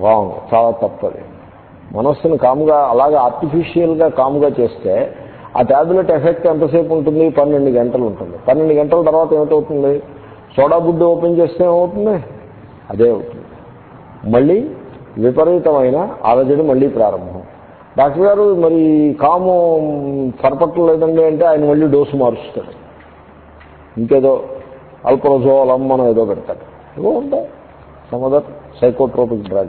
Wrong చాలా తప్పది. మనస్సును కాముగా అలాగే ఆర్టిఫిషియల్గా కాముగా చేస్తే ఆ ట్యాబ్లెట్ ఎఫెక్ట్ ఎంతసేపు ఉంటుంది? పన్నెండు గంటలు ఉంటుంది. పన్నెండు గంటల తర్వాత ఏమిటవుతుంది సోడా బుడ్డు ఓపెన్ చేస్తే ఏమవుతుంది? అదే అవుతుంది. మళ్ళీ విపరీతమైన ఆలోచన మళ్ళీ ప్రారంభం. డాక్టర్ గారు మరి కాము సరిపట్టలేదండి అంటే ఆయన మళ్ళీ డోసు మారుస్తాడు. ఇంకేదో అల్ప్రోజోలం మనం ఏదో పెడతాడు. ఏదో ఉంటాయి సమ్ అదర్ సైకోట్రోపిక్ డ్రగ్.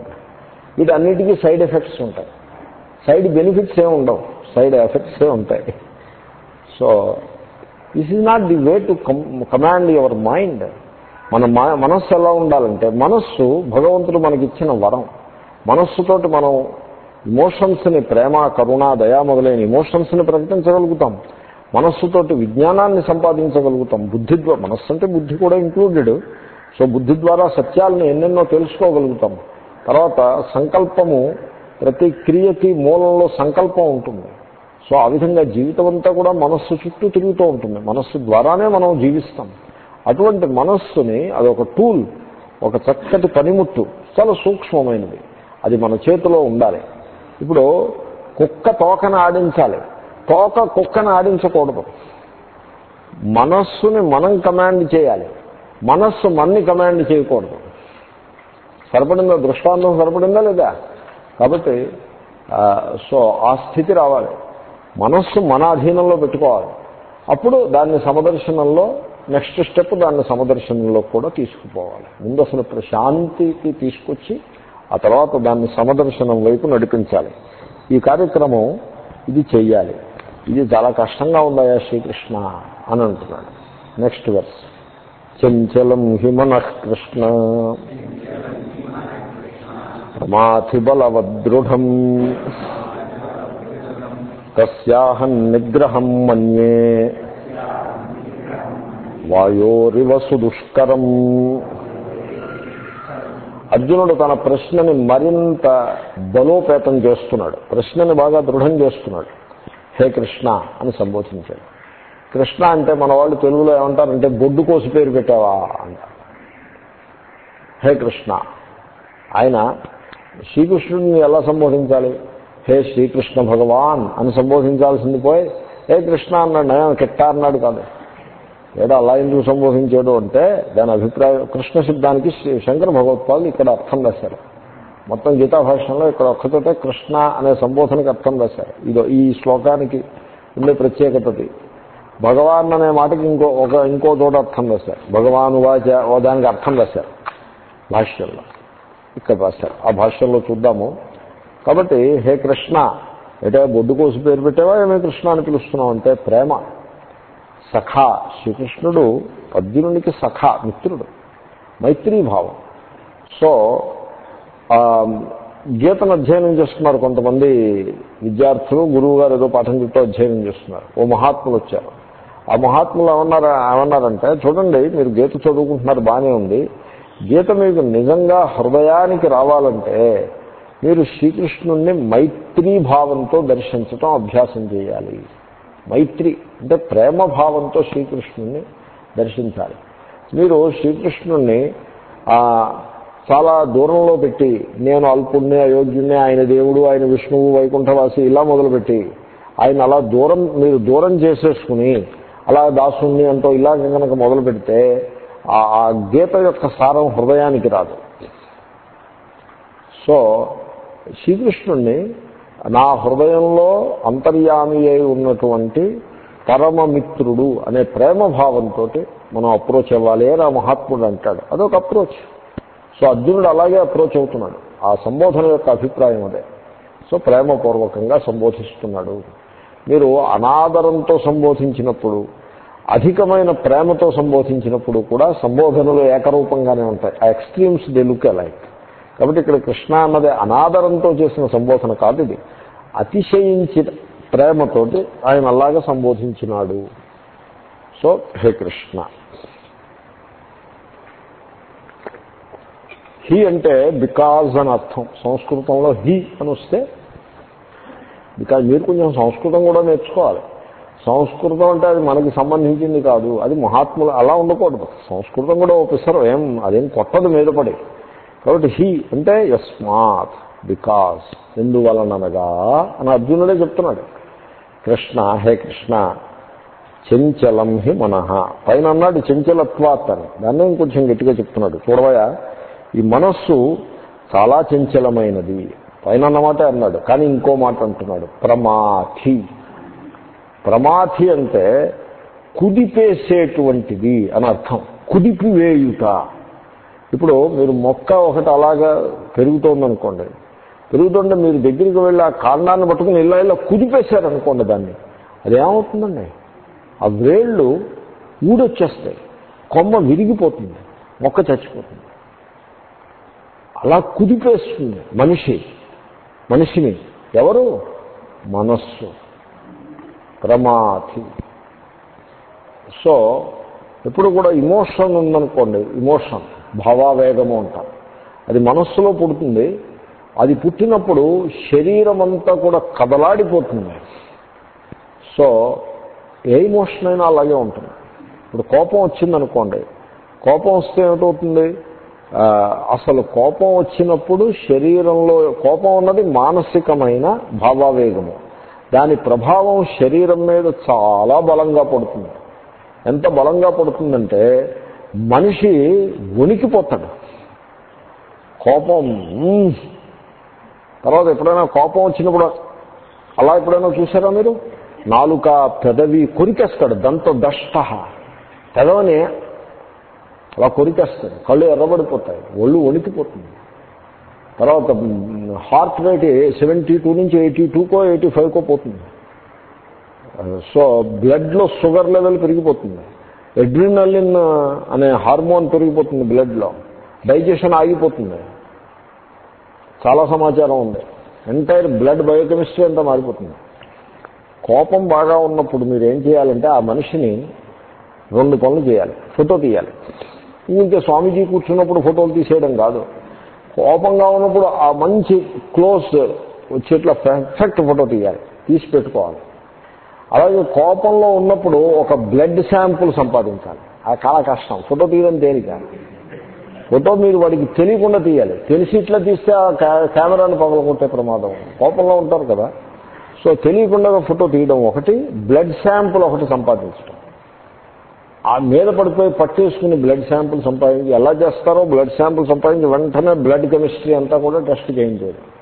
వీటన్నిటికీ సైడ్ ఎఫెక్ట్స్ ఉంటాయి. సైడ్ బెనిఫిట్స్ ఏమి ఉండవు. సైడ్ ఎఫెక్ట్స్ ఏ ఉంటాయి. So this is not the way to command your mind మన మా- మనస్సు ఎలా ఉండాలంటే మనస్సు భగవంతుడు మనకిచ్చిన వరం. మనస్సుతోటి మనం ఇమోషన్స్ని ప్రేమ కరుణ దయా మొదలైన ఇమోషన్స్ని ప్రకటించగలుగుతాం. మనస్సుతోటి విజ్ఞానాన్ని సంపాదించగలుగుతాం. బుద్ధి ద్వారా మనస్సు అంటే బుద్ధి కూడా ఇంక్లూడెడ్ సో బుద్ధి ద్వారా సత్యాలను ఎన్నెన్నో తెలుసుకోగలుగుతాం. తర్వాత సంకల్పము ప్రతి క్రియకి మూలంలో సంకల్పం ఉంటుంది. సో ఆ విధంగా జీవితం అంతా కూడా మనస్సు చుట్టూ తిరుగుతూ ఉంటుంది. మనస్సు ద్వారానే మనం జీవిస్తాం. అటువంటి మనస్సుని అదొక టూల్ ఒక చక్కటి పనిముట్టు చాలా సూక్ష్మమైనది. అది మన చేతిలో ఉండాలి. ఇప్పుడు కుక్క తోకను ఆడించాలి. తోక కుక్కను ఆడించకూడదు. మనస్సుని మనం కమాండ్ చేయాలి. మనస్సు మన్ని కమాండ్ చేయకూడదు. సరిపడిందా? దృష్టాంతం సరిపడిందా లేదా? కాబట్టి సో ఆ స్థితి రావాలి. మనస్సు మన అధీనంలో పెట్టుకోవాలి. అప్పుడు దాన్ని సమదర్శనంలో నెక్స్ట్ స్టెప్ దాన్ని సమదర్శనంలో కూడా తీసుకుపోవాలి. ముందు అసలు ప్రశాంతికి తీసుకొచ్చి ఆ తర్వాత దాన్ని సమదర్శనం వైపు నడిపించాలి. ఈ కార్యక్రమం ఇది చెయ్యాలి. ఇది చాలా కష్టంగా ఉందాయా శ్రీకృష్ణ అని అంటున్నాడు. Next verse. చంచలం హిమన కృష్ణ. మాథిబలవదృఢం తస్యాహన్నిగ్రహం మన్యే. వాయోరివ సుదుష్కరం. అర్జునుడు తన ప్రశ్నని మరింత బలోపేతం చేస్తున్నాడు. ప్రశ్నని బాగా దృఢం చేస్తున్నాడు. హే కృష్ణ అని సంబోధించాడు. కృష్ణ అంటే మన వాళ్ళు తెలుగులో ఏమంటారంటే బొడ్డు కోసి పేరు పెట్టావా అంటారు. హే కృష్ణ. ఆయన శ్రీకృష్ణుడిని ఎలా సంబోధించాలి? హే శ్రీకృష్ణ భగవాన్ అని సంబోధించాల్సింది పోయి హే కృష్ణ అన్నాడు నేను కిట్ట అన్నాడు కాదు. ఏదో అలా ఎందుకు సంబోధించాడు అంటే దాని అభిప్రాయం కృష్ణ శబ్దానికి శ్రీ- శంకర భగవత్పాదులు ఇక్కడ అర్థం రాశారు. మొత్తం గీతా భాషలో ఇక్కడ ఒక్కతోటే కృష్ణ అనే సంబోధనకి అర్థం రాశారు. ఇదో ఈ శ్లోకానికి ఉండే ప్రత్యేకతది. భగవాన్ అనే మాటకి ఇంకో ఒక ఇంకో చోట అర్థం రాశారు. భగవాన్ వాచ ఓ దానికి అర్థం రాశారు. భాష్యంలో. ఇక్కడ రాశారు. ఆ భాష్యంలో చూద్దాము. కాబట్టి హే కృష్ణ ఏటే బొడ్డు కోసి పేరు పెట్టావా? ఏమే కృష్ణ అని పిలుస్తున్నావు అంటే ప్రేమ. సఖా శ్రీకృష్ణుడు అర్జునునికి సఖా మిత్రుడు మైత్రీభావం సో గీతను అధ్యయనం చేస్తున్నారు కొంతమంది విద్యార్థులు. గురువు గారు ఏదో పాఠం చెప్తూ అధ్యయనం చేస్తున్నారు. ఓ మహాత్ములు వచ్చారు. ఆ మహాత్ములు ఏమన్నారు ఏమన్నారంటే చూడండి మీరు గీత చదువుకుంటున్నారు బాగానే ఉంది. గీత మీకు నిజంగా హృదయానికి రావాలంటే మీరు శ్రీకృష్ణుణ్ణి మైత్రీ భావంతో దర్శించటం అభ్యాసం చేయాలి. మైత్రి అంటే ప్రేమ భావంతో శ్రీకృష్ణుణ్ణి దర్శించాలి. మీరు శ్రీకృష్ణుణ్ణి చాలా దూరంలో పెట్టి నేను అల్పుణ్ణి అయోగ్యుణ్ణి ఆయన దేవుడు ఆయన విష్ణువు వైకుంఠవాసి ఇలా మొదలుపెట్టి ఆయన అలా దూరం మీరు దూరం చేసేసుకుని అలా దాసుణ్ణి అంటూ ఇలా కనుక మొదలు పెడితే ఆ గీత యొక్క సారం హృదయానికి రాదు. సో శ్రీకృష్ణుణ్ణి నా హృదయంలో అంతర్యామి అయి ఉన్నటువంటి పరమమిత్రుడు అనే ప్రేమ భావంతో మనం అప్రోచ్ అవ్వాలి అని ఆ మహాత్ముడు అంటాడు. అదొక అప్రోచ్. సో అర్జునుడు అలాగే అప్రోచ్ అవుతున్నాడు. ఆ సంబోధన యొక్క అభిప్రాయం అదే. సో ప్రేమపూర్వకంగా సంబోధిస్తున్నాడు. మీరు అనాదరంతో సంబోధించినప్పుడు అధికమైన ప్రేమతో సంబోధించినప్పుడు కూడా సంబోధనలు ఏకరూపంగానే ఉంటాయి. ఆ ఎక్స్ట్రీమ్స్ దే లుక్ అలైక్. కాబట్టి ఇక్కడ కృష్ణ అన్నది అనాదరంతో చేసిన సంబోధన కాదు ఇది. అతిశయించిన ప్రేమతోటి ఆయన అలాగా సంబోధించినాడు. So hey Krishna. హీ అంటే బికాజ్ అని అర్థం. సంస్కృతంలో హీ అని వస్తే బికాజ్ మీరు కొంచెం సంస్కృతం కూడా నేర్చుకోవాలి. సంస్కృతం అంటే అది మనకి సంబంధించింది కాదు. అది మహాత్ములు అలా ఉండకూడదు. సంస్కృతం కూడా ఒప్పిస్తారు ఏం అదేం కొట్టదు మీద పడి. కాబట్టి హీ అంటే యస్మాత్ బికాస్. ఎందువలనగా అని అర్జునుడే చెప్తున్నాడు. కృష్ణ హే కృష్ణ చెంచలం హి మనః. పైన అన్నాడు చంచలత్వాత్ అని. దాన్ని ఇంకొంచెం గట్టిగా చెప్తున్నాడు. చూడవయా ఈ మనస్సు చాలా చంచలమైనది. పైన అన్నమాట అన్నాడు. కానీ ఇంకో మాట అంటున్నాడు. ప్రమాథి. ప్రమాథి అంటే కుదిపేసేటువంటిది అని అర్థం. కుదిపివేయుట. ఇప్పుడు మీరు మొక్క ఒకటి అలాగా పెరుగుతోందనుకోండి. పెరుగుతుంటే మీరు దగ్గరికి వెళ్ళి ఆ కాండాన్ని పట్టుకుని ఇలా ఇలా కుదిపేశారనుకోండి దాన్ని. అదేమవుతుందండి? ఆ వేళ్ళు ఊడొచ్చేస్తాయి. కొమ్మ విరిగిపోతుంది. మొక్క చచ్చిపోతుంది. అలా కుదిపేస్తుంది మనిషి. మనిషిని. ఎవరు? మనస్సు. ప్రమాథి సో ఎప్పుడు కూడా ఇమోషన్ ఉందనుకోండి ఇమోషన్ భావావేగము అంటారు అది మనస్సులో పుడుతుంది అది పుట్టినప్పుడు శరీరం అంతా కూడా కదలాడిపోతుంది. సో ఏ ఇమోషన్ అయినా అలాగే ఉంటుంది. ఇప్పుడు కోపం వచ్చిందనుకోండి కోపం వస్తే ఏమిటవుతుంది అసలు కోపం వచ్చినప్పుడు శరీరంలో కోపం ఉన్నది మానసికమైన భావావేగము. దాని ప్రభావం శరీరం మీద చాలా బలంగా పడుతుంది. ఎంత బలంగా పడుతుందంటే మనిషి వణికిపోతాడు. కోపం తర్వాత ఎప్పుడైనా కోపం వచ్చినప్పుడు అలా ఎప్పుడైనా చూసారా మీరు? నాలుక పెదవి కొరికేస్తాడు దంత దష్ట. పెదవని అలా కొరికేస్తాడు కళ్ళు ఎర్రబడిపోతాయి ఒళ్ళు వణికిపోతుంది. తర్వాత హార్ట్ రేట్ సెవెంటీ టూ నుంచి ఎయిటీ టూకో ఎయిటీ ఫైవ్కో పోతుంది. Uh, సో బ్లడ్లో షుగర్ లెవెల్ పెరిగిపోతుంది. ఎడ్రినలిన్ అనే హార్మోన్ పెరిగిపోతుంది బ్లడ్లో. డైజెషన్ ఆగిపోతుంది. చాలా సమాచారం ఉంది. ఎంటైర్ బ్లడ్ బయోకెమిస్ట్రీ అంతా మారిపోతుంది. కోపం బాగా ఉన్నప్పుడు మీరు ఏం చేయాలంటే ఆ మనిషిని రెండు పనులు చేయాలి. ఫోటో తీయాలి. ఇంకా స్వామీజీ కూర్చున్నప్పుడు ఫోటోలు తీసేయడం కాదు. కోపంగా ఉన్నప్పుడు ఆ మంచి క్లోజ్ వచ్చేట్లా పర్ఫెక్ట్ ఫోటో తీయాలి. తీసి పెట్టుకోవాలి. అలాగే కోపంలో ఉన్నప్పుడు ఒక బ్లడ్ శాంపుల్ సంపాదించాలి. ఆ చాలా కష్టం. ఫోటో తీయడం తేలిక ఫోటో మీరు వాడికి తెలియకుండా తీయాలి. తెలిసి ఇట్లా తీస్తే ఆ కెమెరాను కెమెరాని పగలగొట్టే ప్రమాదం. కోపంలో ఉంటారు కదా. సో తెలియకుండా ఫోటో తీయడం ఒకటి బ్లడ్ శాంపుల్ ఒకటి సంపాదించడం. ఆ మీద పడిపోయి పట్టేసుకుని బ్లడ్ శాంపుల్ సంపాదించి ఎలా చేస్తారో బ్లడ్ శాంపుల్ సంపాదించి వెంటనే బ్లడ్ కెమిస్ట్రీ అంతా కూడా టెస్ట్ చేయించారు.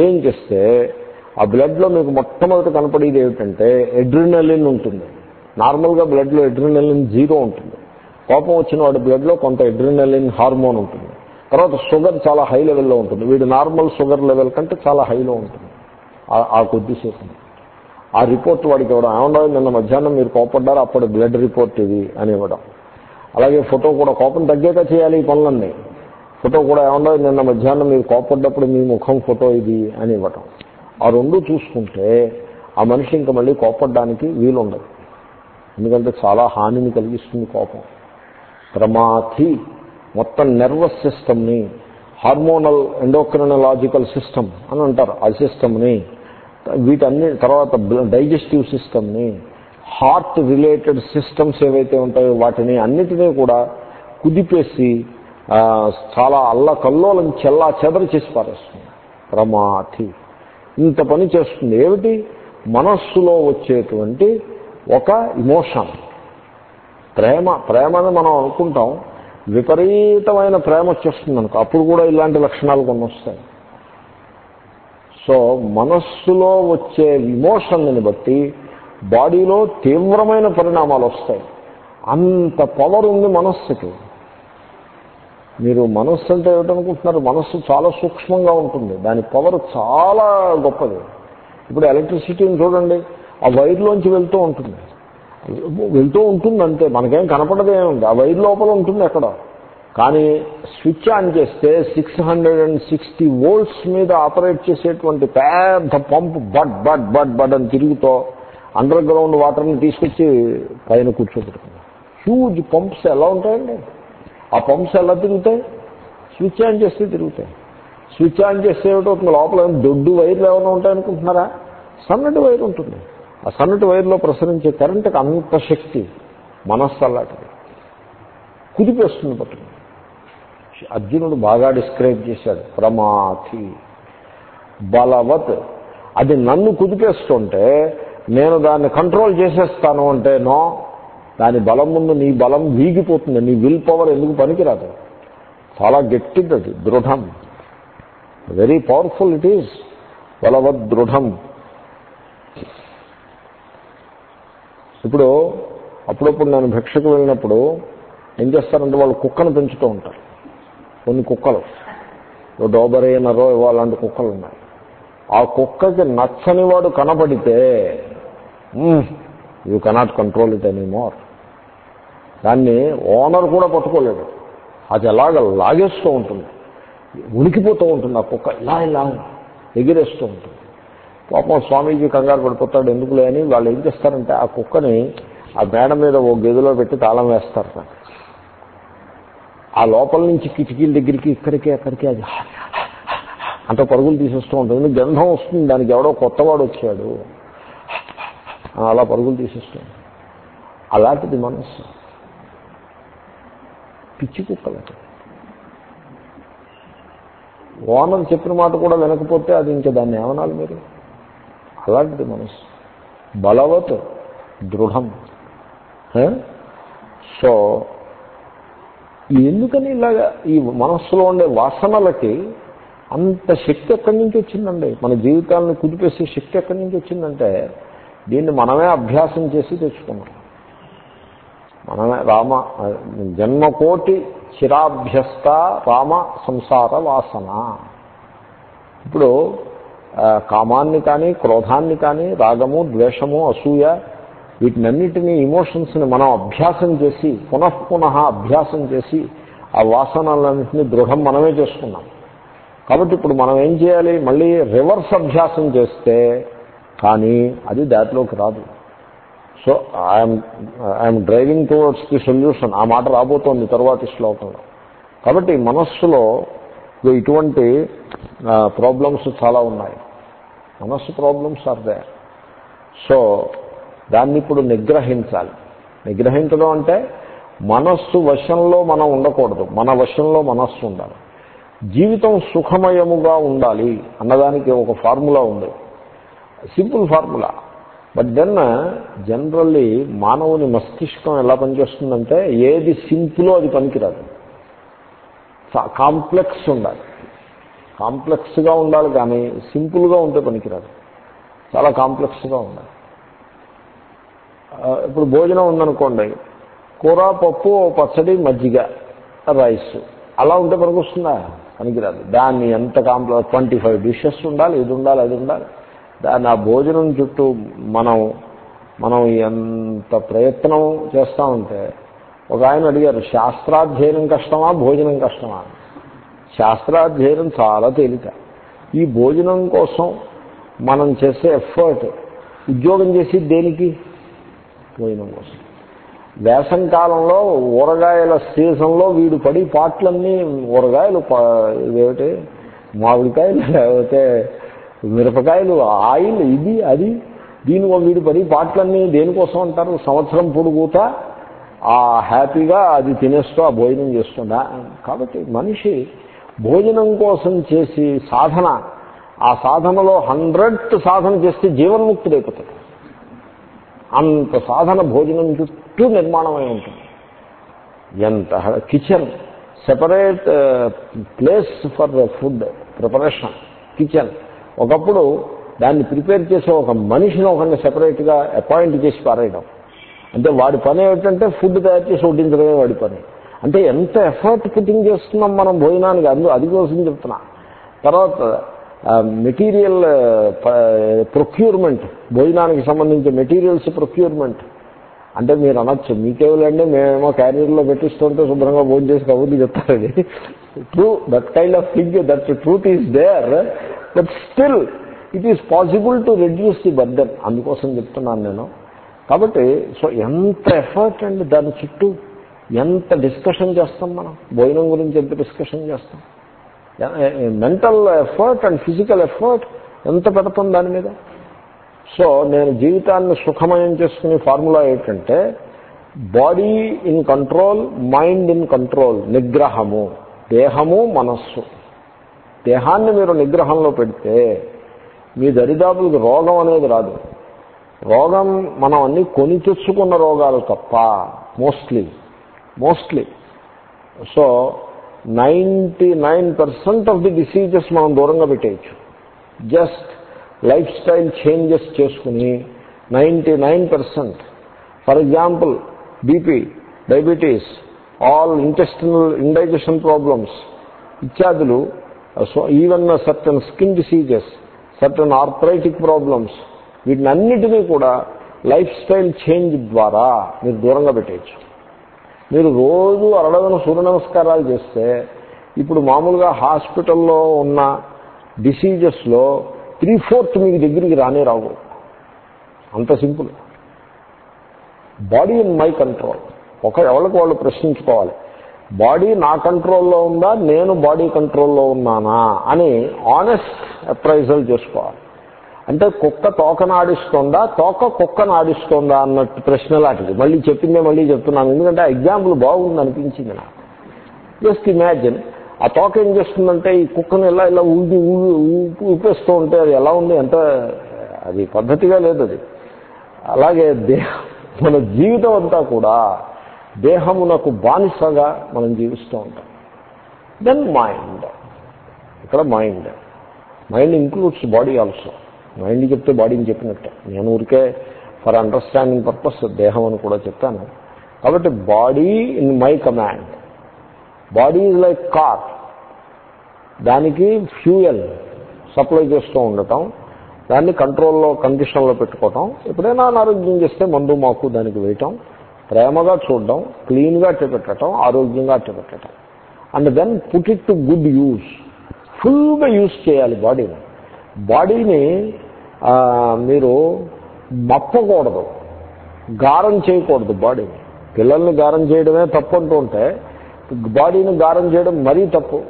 చేయించేస్తే ఆ బ్లడ్లో మీకు మొట్టమొదటి కనపడేది ఏమిటంటే ఎడ్రినలిన్ ఉంటుంది. నార్మల్గా బ్లడ్లో ఎడ్రినలిన్ జీరో ఉంటుంది. కోపం వచ్చిన వాడి బ్లడ్లో కొంత ఎడ్రినలిన్ హార్మోన్ ఉంటుంది. తర్వాత షుగర్ చాలా హై లెవెల్లో ఉంటుంది. వీడి నార్మల్ షుగర్ లెవెల్ కంటే చాలా హైలో ఉంటుంది. ఆ- ఆ కొద్దిసేపు. ఆ రిపోర్ట్ వాడికి ఇవ్వడం. ఏమన్నా నిన్న మధ్యాహ్నం మీరు కోపడ్డారు అప్పుడు బ్లడ్ రిపోర్ట్ ఇది అని ఇవ్వడం. అలాగే ఫోటో కూడా కోపం తగ్గాక చేయాలి ఈ పనులన్నీ. ఫోటో కూడా ఏమన్నా నిన్న మధ్యాహ్నం మీరు కోపడ్డప్పుడు మీ ముఖం ఫోటో ఇది అని ఇవ్వటం. ఆ రెండు చూసుకుంటే ఆ మనిషి ఇంకా మళ్ళీ కోపడ్డానికి వీలుండదు. ఎందుకంటే చాలా హానిని కలిగిస్తుంది కోపం. ప్రమాథి మొత్తం నర్వస్ సిస్టమ్ని హార్మోనల్ ఎండోక్రినలాజికల్ సిస్టమ్ అని అంటారు. ఆ సిస్టమ్ని వీటన్ని తర్వాత డైజెస్టివ్ సిస్టమ్ని హార్ట్ రిలేటెడ్ సిస్టమ్స్ ఏవైతే ఉంటాయో వాటిని అన్నిటినీ కూడా కుదిపేసి చాలా అల్ల కల్లోలం చెల్లా చెదరు చేసి పారేస్తుంది. ప్రమాథి ఇంత పని చేస్తుంది. ఏమిటి? మనస్సులో వచ్చేటువంటి ఒక ఇమోషన్ ప్రేమ. ప్రేమని మనం అనుకుంటాం. విపరీతమైన ప్రేమ వచ్చేస్తుంది అనుకో అప్పుడు కూడా ఇలాంటి లక్షణాలు కొన్ని వస్తాయి. సో మనస్సులో వచ్చే ఇమోషన్ని బట్టి బాడీలో తీవ్రమైన పరిణామాలు వస్తాయి. అంత పవర్ ఉంది మనస్సుకి. మీరు మనస్సు అంటే ఏమిటనుకుంటున్నారు? మనస్సు చాలా సూక్ష్మంగా ఉంటుంది. దాని పవర్ చాలా గొప్పది. ఇప్పుడు ఎలక్ట్రిసిటీని చూడండి. ఆ వైర్లోంచి వెళ్తూ ఉంటుంది. వెళ్తూ ఉంటుంది అంతే మనకేం కనపడదే ఉంది ఆ వైర్ లోపల ఉంటుంది ఎక్కడ కానీ స్విచ్ ఆన్ చేస్తే six hundred and sixty volts మీద ఆపరేట్ చేసేటువంటి పెద్ద పంప్ బడ్ బడ్ బడ్ బడ్ అని తిరుగుతో అండర్ గ్రౌండ్ వాటర్ని తీసుకొచ్చి పైన కూర్చోబెడుతుంది హ్యూజ్ పంప్స్ ఎలా ఉంటాయండి? ఆ పంప్స్ ఎలా తిరుగుతాయి? స్విచ్ ఆన్ చేస్తే తిరుగుతాయి. స్విచ్ ఆన్ చేస్తే ఏమిటవుతుంది? లోపల దొడ్డు వైర్లు ఏమైనా ఉంటాయనుకుంటున్నారా? సన్నటి వైర్ ఉంటుంది. ఆ సన్నటి వైర్లో ప్రసరించే కరెంటుకి అంత శక్తి మనస్సు అలాంటిది. కుదిపేస్తుంది పట్టుకుని. అర్జునుడు బాగా డిస్క్రైబ్ చేశాడు ప్రమాథి బలవత్. అది నన్ను కుదిపేస్తుంటే నేను దాన్ని కంట్రోల్ చేసేస్తాను అంటే నో దాని బలం ముందు నీ బలం వీగిపోతుంది నీ విల్ పవర్ ఎందుకు పనికిరాదు? చాలా గట్టిది అది దృఢం. వెరీ పవర్ఫుల్ ఇట్ ఈజ్ బలవద్ దృఢం. ఇప్పుడు అప్పుడప్పుడు నేను భిక్షకు వెళ్ళినప్పుడు ఏం చేస్తారంటే వాళ్ళు కుక్కను పెంచుతూ ఉంటారు. కొన్ని కుక్కలు. ఓ డోబరేనరో ఇవ్వాలంటే కుక్కలు ఉన్నాయి. ఆ కుక్కకి నచ్చని వాడు కనపడితే you cannot control it any more దాన్ని ఓనర్ కూడా పట్టుకోలేడు. అది ఎలాగ లాగేస్తూ ఉంటుంది. ఉనికిపోతూ ఉంటుంది ఆ కుక్క. ఇలా ఇలా ఎగిరేస్తూ ఉంటుంది. పాపం స్వామీజీ కంగారు పడిపోతాడు. ఎందుకులే అని వాళ్ళు ఏం చేస్తారంటే ఆ కుక్కని ఆ మేడ మీద ఓ గదిలో పెట్టి తాళం వేస్తారు. ఆ లోపల నుంచి కిటికీల దగ్గరికి ఇక్కడికి అక్కడికి అది అంత పరుగులు తీసేస్తూ ఉంటుంది. గంధం వస్తుంది? దానికి ఎవడో కొత్తవాడు వచ్చాడు. అలా పరుగులు తీసేస్తుంది అలాంటిది మనస్సు. పిచ్చి కుక్కలకి ఓనర్ చెప్పిన మాట కూడా వినకపోతే అది ఇంకా దాన్ని ఏమనాలి మీరు? అలాంటిది మనస్సు. బలవత్ దృఢం. సో ఎందుకని ఇలాగా ఈ మనస్సులో ఉండే వాసనలకి అంత శక్తి ఎక్కడి నుంచి వచ్చిందండి? మన జీవితాలను కుదిపేసే శక్తి ఎక్కడి నుంచి వచ్చిందంటే దీన్ని మనమే అభ్యాసం చేసి తెచ్చుకున్నాం. మనమే రామ జన్మకోటి చిరాభ్యస్త రామ సంసార వాసన. ఇప్పుడు కామాన్ని కానీ క్రోధాన్ని కానీ రాగము ద్వేషము అసూయ వీటినన్నిటినీ ఇమోషన్స్ని మనం అభ్యాసం చేసి పునఃపునః అభ్యాసం చేసి ఆ వాసనలన్నింటినీ దృఢం మనమే చేసుకున్నాం. కాబట్టి ఇప్పుడు మనం ఏం చేయాలి? మళ్ళీ రివర్స్ అభ్యాసం చేస్తే కానీ అది దాటిలోకి రాదు. So I'm I'm driving towards the solution ఆ మాట రాబోతోంది తర్వాతి శ్లోకంలో. కాబట్టి మనస్సులో ఇటువంటి ప్రాబ్లమ్స్ చాలా ఉన్నాయి. మనస్సు ప్రాబ్లమ్స్ ఆర్ దే సో దాన్ని ఇప్పుడు నిగ్రహించాలి. నిగ్రహించడం అంటే మనస్సు వశంలో మనం ఉండకూడదు. మన వశంలో మనస్సు ఉండాలి. జీవితం సుఖమయముగా ఉండాలి అన్నదానికి ఒక ఫార్ములా ఉంది. Simple formula. But then generally మానవుని మస్తిష్కం ఎలా పనిచేస్తుందంటే ఏది సింపులో అది పనికిరాదు. కాంప్లెక్స్ ఉండాలి. కాంప్లెక్స్గా ఉండాలి కానీ సింపుల్గా ఉంటే పనికిరాదు. చాలా కాంప్లెక్స్గా ఉండాలి. ఇప్పుడు భోజనం ఉందనుకోండి. కూర పప్పు పచ్చడి మజ్జిగ రైస్. అలా ఉంటే పనికొస్తుందా పనికిరాదు. దాన్ని ఎంత కాంప్లెక్స్ ట్వంటీ ఫైవ్ డిషెస్ ఉండాలి ఇది ఉండాలి అది ఉండాలి. దాన్ని ఆ భోజనం చుట్టూ మనం మనం ఎంత ప్రయత్నం చేస్తామంటే ఒక ఆయన అడిగారు శాస్త్రాధ్యయనం కష్టమా భోజనం కష్టమా? శాస్త్రాధ్యయనం చాలా తేలిక. ఈ భోజనం కోసం మనం చేసే ఎఫర్ట్ ఉద్యోగం చేసి దేనికి? భోజనం కోసం వేసం కాలంలో ఊరగాయల సీజన్లో వీడు పడి పాటలన్నీ ఊరగాయలు ఇదేమిటి మామిడికాయలు లేకపోతే మిరపకాయలు ఆయిల్ ఇది అది. దీని వీడు పడి పాటలన్నీ దేనికోసం అంటారు? సంవత్సరం పొడుగుతా ఆ హ్యాపీగా అది తినేస్తూ ఆ భోజనం చేస్తుందా? కాబట్టి మనిషి భోజనం కోసం చేసి సాధన ఆ సాధనలో హండ్రెడ్ సాధన చేస్తే జీవన్ముక్తుడైపోతాడు. అంత సాధన భోజనం చుట్టూ నిర్మాణమై ఉంటుంది. ఎంత kitchen separate place for food preparation kitchen. ఒకప్పుడు దాన్ని ప్రిపేర్ చేసే ఒక మనిషిని ఒకరిని సెపరేట్గా అపాయింట్ చేసి పారేయడం. అంటే వాడి పని ఏమిటంటే ఫుడ్ తయారు చేసి వడ్డించడమే వాడి పని. అంటే ఎంత ఎఫర్ట్ పుట్టింగ్ చేస్తున్నాం మనం భోజనానికి? అందు అది కోసం చెప్తున్నా. తర్వాత మెటీరియల్ ప్రొక్యూర్మెంట్ భోజనానికి సంబంధించి మెటీరియల్స్ ప్రొక్యూర్మెంట్ అంటే మీరు అనొచ్చు. మీకేవులండి మేమేమో క్యారియర్లో పెట్టిస్తుంటే శుభ్రంగా భోజనం చేసి కబుర్లు చెప్తారని. True that kind of thing that truth is there but still it is possible to reduce the burden అందుకోసం చెప్తున్నాను నేను. కాబట్టి సో ఎంత ఎఫర్ట్ అండి దాని చుట్టూ? ఎంత డిస్కషన్ చేస్తాం మనం? భోజనం గురించి ఎంత డిస్కషన్ చేస్తాం? Mental effort and physical effort ఎంత పెడతాం దాని మీద? సో నేను జీవితాన్ని సుఖమయం చేసుకునే ఫార్ములా ఏంటంటే body in control mind in control నిగ్రహము దేహము మనస్సు. దేహాన్ని మీరు నిగ్రహంలో పెడితే మీ దరిదాపులకు రోగం అనేది రాదు. రోగం మనం అన్ని కొని తెచ్చుకున్న రోగాలు తప్ప mostly mostly. So ninety nine percent of the diseases మనం దూరంగా పెట్టేయచ్చు. జస్ట్ లైఫ్ స్టైల్ చేంజెస్ చేసుకుని ninety nine percent. For example BP diabetes all intestinal indigestion problems ఇత్యాదులు even certain skin diseases certain arthritic problems వీటిని కూడా life style change ద్వారా మీరు దూరంగా పెట్టేయచ్చు. మీరు రోజు అరడదన సూర్య నమస్కారాలు చేస్తే ఇప్పుడు మామూలుగా హాస్పిటల్లో ఉన్న డిసీజెస్లో త్రీ ఫోర్త్ మీకు దగ్గరికి రానే రావు. అంత simple. Body in my control. ఒక ఎవరికి వాళ్ళు ప్రశ్నించుకోవాలి బాడీ నా కంట్రోల్లో ఉందా? నేను బాడీ కంట్రోల్లో ఉన్నానా? అని ఆనెస్ట్ అప్రైజల్ చేసుకోవాలి. అంటే కుక్క తోకను ఆడిస్తోందా తోక కుక్కను ఆడిస్తోందా అన్నట్టు ప్రశ్న లాంటిది. మళ్ళీ చెప్పిందే మళ్ళీ చెప్తున్నాను. ఎందుకంటే ఎగ్జాంపుల్ బాగుంది అనిపించింది నాకు. జస్ట్ ఇమాజిన్ ఆ తోక ఏం చేస్తుందంటే ఈ కుక్కను ఇలా ఇలా ఊగి ఊపేస్తూ ఉంటే అది ఎలా ఉంది? ఎంత అది పద్ధతిగా లేదు అది. అలాగే దేహం మన జీవితం అంతా కూడా దేహమునకు బానిసగా మనం జీవిస్తూ ఉంటాం. దెన్ మైండ్ ఇక్కడ mind mind includes body also mind చెప్తే బాడీని చెప్పినట్టే. నేను ఊరికే ఫర్ అండర్స్టాండింగ్ పర్పస్ దేహం అని కూడా చెప్తాను కాబట్టి body in my command body is like car దానికి ఫ్యూయల్ సప్లై చేస్తూ ఉండటం దాన్ని కంట్రోల్లో కండిషన్లో పెట్టుకోవటం ఎప్పుడైనా అనారోగ్యం చేస్తే మందు మాకు దానికి వేయటం ప్రేమగా చూడడం క్లీన్గా పెట్టడం ఆరోగ్యంగా పెట్టడం and then put it to good use ఫుల్గా యూజ్ చేయాలి బాడీని బాడీని మీరు మప్పకూడదు. గారం చేయకూడదు బాడీని. పిల్లల్ని గారం చేయడమే తప్పు అంటూ ఉంటే బాడీని గారం చేయడం మరీ తప్పు.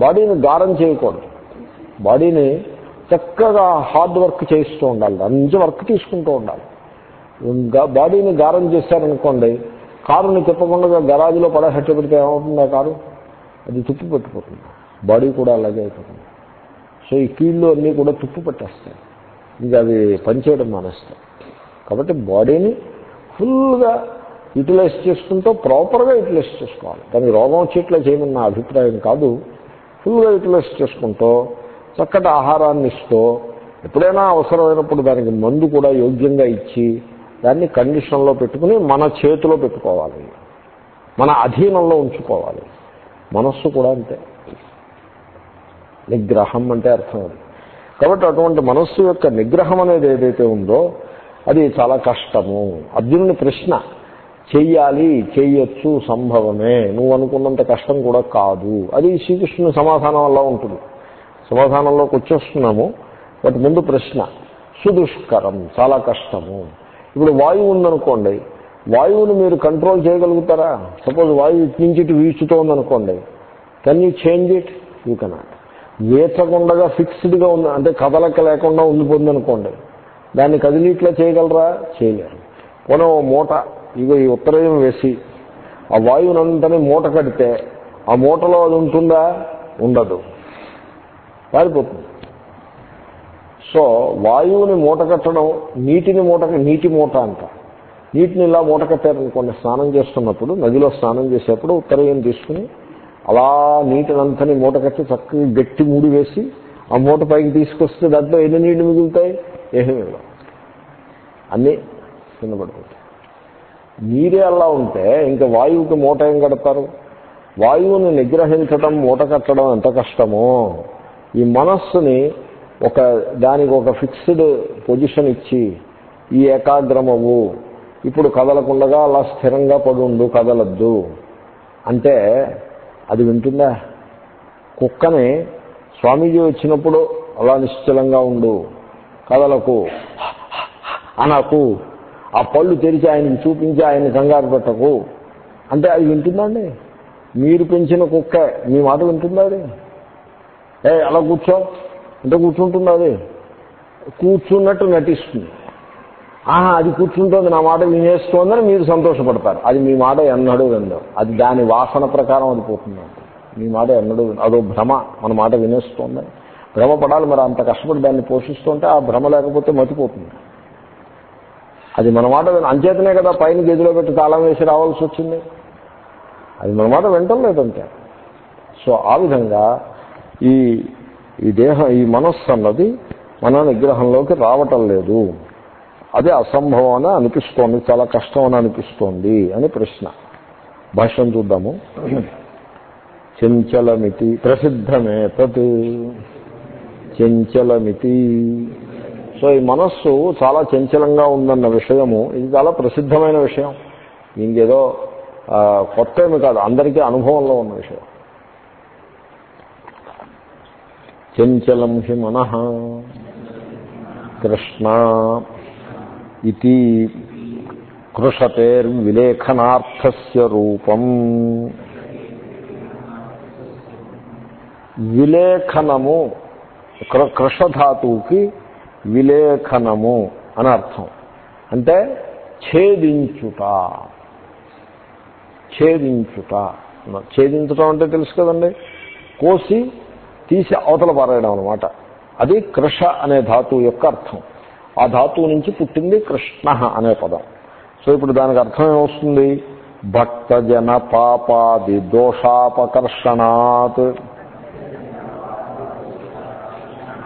బాడీని గారం చేయకూడదు. బాడీని చక్కగా హార్డ్ వర్క్ చేయిస్తూ ఉండాలి. దాని నుంచి వర్క్ తీసుకుంటూ ఉండాలి. బాడీని గారం చేశారనుకోండి కారుని తిప్పకుండా గరాజులో పడహెట్ట పెడితే ఏమవుతుంది ఆ కారు? అది తుప్పు పెట్టిపోతుంది. బాడీ కూడా అలాగే అయిపోతుంది. సో ఈ కీళ్ళు అన్నీ కూడా తుప్పు పెట్టేస్తాయి. ఇంకా అవి పనిచేయడం మానేస్తాయి కాబట్టి బాడీని ఫుల్గా యూటిలైజ్ చేసుకుంటూ ప్రాపర్గా యూటిలైజ్ చేసుకోవాలి. దానికి రోగం వచ్చేట్లా చేయమని నా అభిప్రాయం కాదు. ఫుల్గా యూటిలైజ్ చేసుకుంటూ చక్కటి ఆహారాన్ని ఇస్తూ ఎప్పుడైనా అవసరమైనప్పుడు దానికి మందు కూడా యోగ్యంగా ఇచ్చి దాన్ని కండిషన్లో పెట్టుకుని మన చేతిలో పెట్టుకోవాలి. మన అధీనంలో ఉంచుకోవాలి. మనస్సు కూడా అంతే. నిగ్రహం అంటే అర్థం అది. కాబట్టి అటువంటి మనస్సు యొక్క నిగ్రహం అనేది ఏదైతే ఉందో అది చాలా కష్టము. అర్జునుని ప్రశ్న చెయ్యాలి చెయ్యొచ్చు సంభవమే. నువ్వు అనుకున్నంత కష్టం కూడా కాదు. అది శ్రీకృష్ణుని సమాధానం అలా ఉంటుంది. సమాధానంలోకి వచ్చేస్తున్నాము. బట్ ముందు ప్రశ్న సుదుష్కరం చాలా కష్టము. ఇప్పుడు వాయువు ఉందనుకోండి వాయువుని మీరు కంట్రోల్ చేయగలుగుతారా? సపోజ్ వాయువు ఇటు నుంచి ఇటు వీచుతోందనుకోండి can you change it you cannot వేచకుండా ఫిక్స్డ్గా ఉంది అంటే కదలక లేకుండా ఉండిపోయిందనుకోండి దాన్ని కదిలిట్లా చేయగలరా? చేయలేరు. పోనీ ఓ మూట ఇగో ఈ ఉత్తరయం వేసి ఆ వాయువునంతని మూట కడితే ఆ మూటలో అది ఉంటుందా? ఉండదు. పారిపోతుంది. సో వాయువుని మూట కట్టడం నీటిని మూట నీటి మూట అంట. నీటిని ఇలా మూట కట్టారనుకోండి స్నానం చేస్తున్నప్పుడు నదిలో స్నానం చేసేప్పుడు ఉత్తరయం తీసుకుని అలా నీటినంతని మూట కట్టి చక్కగా గట్టి మూడి వేసి ఆ మూట పైకి తీసుకొస్తే దాంట్లో ఎన్ని నీళ్ళు మిగులుతాయి? ఏమీ మిగలవు. అన్నీ కింద పడిపోతాయి. నీరే అలా ఉంటే ఇంకా వాయువుకి మూట ఏం కడతారు? వాయువుని నిగ్రహించడం మూట కట్టడం ఎంత కష్టమో. ఈ మనస్సుని ఒక దానికి ఒక ఫిక్స్డ్ పొజిషన్ ఇచ్చి ఈ ఏకాగ్రమవు. ఇప్పుడు కదలకుండగా అలా స్థిరంగా పడుండు కదలద్దు. అంటే అది వింటుందా? కుక్కని స్వామీజీ వచ్చినప్పుడు అలా నిశ్చలంగా ఉండు. కదలకు. అనకు. ఆ పళ్ళు తెరిచి ఆయనకి చూపించి ఆయన కంగారు పెట్టకు. అంటే అది వింటుందండి మీరు పెంచిన కుక్క. మీ మాట వింటుందా అది? ఏ అలా కూర్చో. అంటే కూర్చుంటుంది అది? కూర్చున్నట్టు నటిస్తుంది. ఆహా అది కూర్చుంటుంది నా మాట వినేస్తోందని మీరు సంతోషపడతారు. అది మీ మాట ఎన్నడూ విందాం అది దాని వాసన ప్రకారం అది పోతుంది. మీ మాట ఎన్నడూ అదో భ్రమ మన మాట వినేస్తోంది. భ్రమ పడాలి మరి అంత కష్టపడి దాన్ని పోషిస్తుంటే ఆ భ్రమ లేకపోతే మతిపోతుంది. అది మన మాట అంచేతనే కదా పైన గదిలో పెట్టి తాళం వేసి రావాల్సి వచ్చింది. అది మన మాట వింటం లేదంటే. సో ఆ విధంగా ఈ ఈ దేహం ఈ మనస్సు అన్నది మన నిగ్రహంలోకి రావటం లేదు. అది అసంభవం అని అనిపిస్తోంది చాలా కష్టం అని అనిపిస్తోంది అని ప్రశ్న. భాష్యం చూద్దాము. చంచలమితి ప్రసిద్ధమే తత్ చంచలమితి. సో ఈ మనస్సు చాలా చంచలంగా ఉందన్న విషయము ఇది చాలా ప్రసిద్ధమైన విషయం. ఇంకేదో కొత్త ఏమి కాదు అందరికీ అనుభవంలో ఉన్న విషయం. చంచలం హి మన కృష్ణ ఇది కృషతేర్విలేఖనార్థస్య రూపం విలేఖనము కృషధాతువుకి విలేఖనము అని అర్థం. అంటే ఛేదించుట ఛేదించుట ఛేదించటం అంటే తెలుసు కదండి? కోసి తీసి అవతల పారేయడం అనమాట అది కృష అనే ధాతువు యొక్క అర్థం. ఆ ధాతువు నుంచి పుట్టింది కృష్ణ అనే పదం. సో ఇప్పుడు దానికి అర్థం ఏమొస్తుంది? భక్తజన పాపాది దోషాపకర్షణాత్.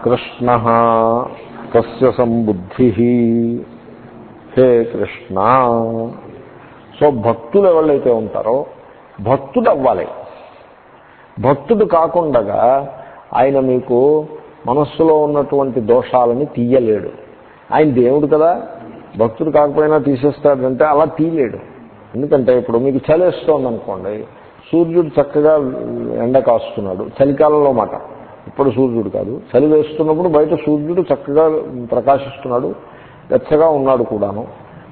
కృష్ణ తస్య సంబుద్ధి. హే కృష్ణ. సో భక్తులు ఎవరైతే ఉంటారో భక్తుడు అవ్వాలి భక్తుడు కాకుండా ఆయన మీకు మనస్సులో ఉన్నటువంటి దోషాలని తీయలేడు. ఆయన దేవుడు కదా భక్తుడు కాకపోయినా తీసేస్తాడంటే అలా తీయలేడు. ఎందుకంటే ఇప్పుడు మీకు చలేస్తోంది అనుకోండి సూర్యుడు చక్కగా ఎండ కాస్తున్నాడు చలికాలంలో మాట. ఇప్పుడు సూర్యుడు కాదు. చలి వేస్తున్నప్పుడు బయట సూర్యుడు చక్కగా ప్రకాశిస్తున్నాడు వెచ్చగా ఉన్నాడు కూడాను.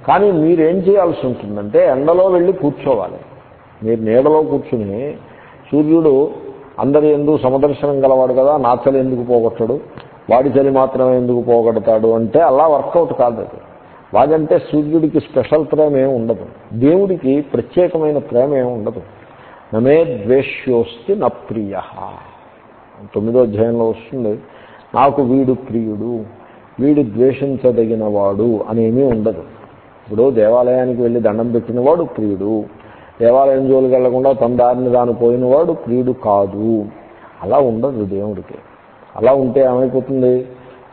కానీ మీరేం చేయాల్సి ఉంటుందంటే ఎండలో వెళ్ళి కూర్చోవాలి. మీరు నీడలో కూర్చుని సూర్యుడు అందరి ఎందుకు సమదర్శనం గలవాడు కదా నా చలి ఎందుకు పోగొట్టడు? వాడి చలి మాత్రమే ఎందుకు పోగొడతాడు అంటే అలా వర్కౌట్ కాదు అది. వాడంటే సూర్యుడికి స్పెషల్ ప్రేమ ఏమి ఉండదు. దేవుడికి ప్రత్యేకమైన ప్రేమ ఏమి ఉండదు. నమే ద్వేష్యోస్తి నా ప్రియ. తొమ్మిదో అధ్యాయంలో వస్తుంది నాకు వీడు ప్రియుడు వీడు ద్వేషించదగినవాడు అనేమీ ఉండదు. ఇప్పుడు దేవాలయానికి వెళ్ళి దండం పెట్టినవాడు ప్రియుడు దేవాలయం జోలికి వెళ్ళకుండా తన దారిని దాని పోయినవాడు ప్రియుడు కాదు. అలా ఉండదు దేవుడికి. అలా ఉంటే ఏమైపోతుంది?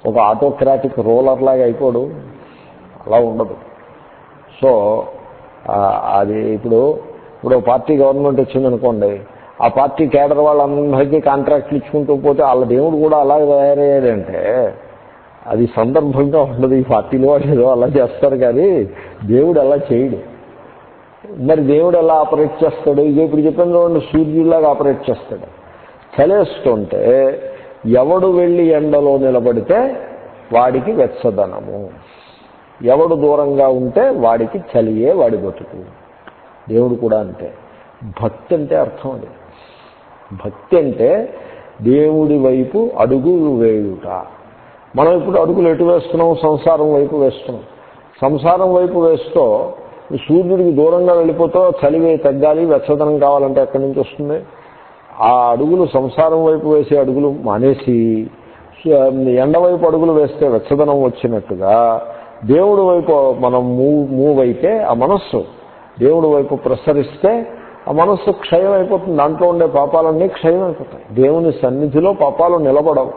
ఒక ఆటోక్రాటిక్ రోలర్ లాగా అయిపోడు. అలా ఉండదు. సో అది ఇప్పుడు ఇప్పుడు పార్టీ గవర్నమెంట్ వచ్చిందనుకోండి ఆ పార్టీ కేడర్ వాళ్ళందరికీ కాంట్రాక్ట్లు ఇచ్చుకుంటూ పోతే వాళ్ళ దేవుడు కూడా అలా తయారయ్యాడంటే అది సందర్భంగా ఉండదు. ఈ పార్టీలో వాళ్ళు ఏదో అలా చేస్తారు కానీ దేవుడు అలా చేయడు. మరి దేవుడు ఎలా ఆపరేట్ చేస్తాడు? ఇది ఇప్పుడు చెప్పిన చూడండి సూర్యుడిలాగా ఆపరేట్ చేస్తాడు. చలేస్తుంటే ఎవడు వెళ్ళి ఎండలో నిలబడితే వాడికి వెచ్చదనము. ఎవడు దూరంగా ఉంటే వాడికి చలియే వాడి బతుకు. దేవుడు కూడా అంతే. భక్తి అంటే అర్థం అది. భక్తి అంటే దేవుడి వైపు అడుగులు వేయుట. మనం ఇప్పుడు అడుగులు ఎటు వేస్తున్నాం? సంసారం వైపు వేస్తున్నాం. సంసారం వైపు వేస్తూ సూర్యుడికి దూరంగా వెళ్ళిపోతూ చలివే తగ్గాలి వెచ్చదనం కావాలంటే ఎక్కడి నుంచి వస్తుంది? ఆ అడుగులు సంసారం వైపు వేసే అడుగులు మానేసి ఎండవైపు అడుగులు వేస్తే వెచ్చదనం వచ్చినట్టుగా దేవుడి వైపు మనం మూవ్ మూవ్ అయితే ఆ మనస్సు దేవుడి వైపు ప్రసరిస్తే ఆ మనస్సు క్షయం అయిపోతుంది. దాంట్లో ఉండే పాపాలన్నీ క్షయం అయిపోతాయి. దేవుని సన్నిధిలో పాపాలు నిలబడవు.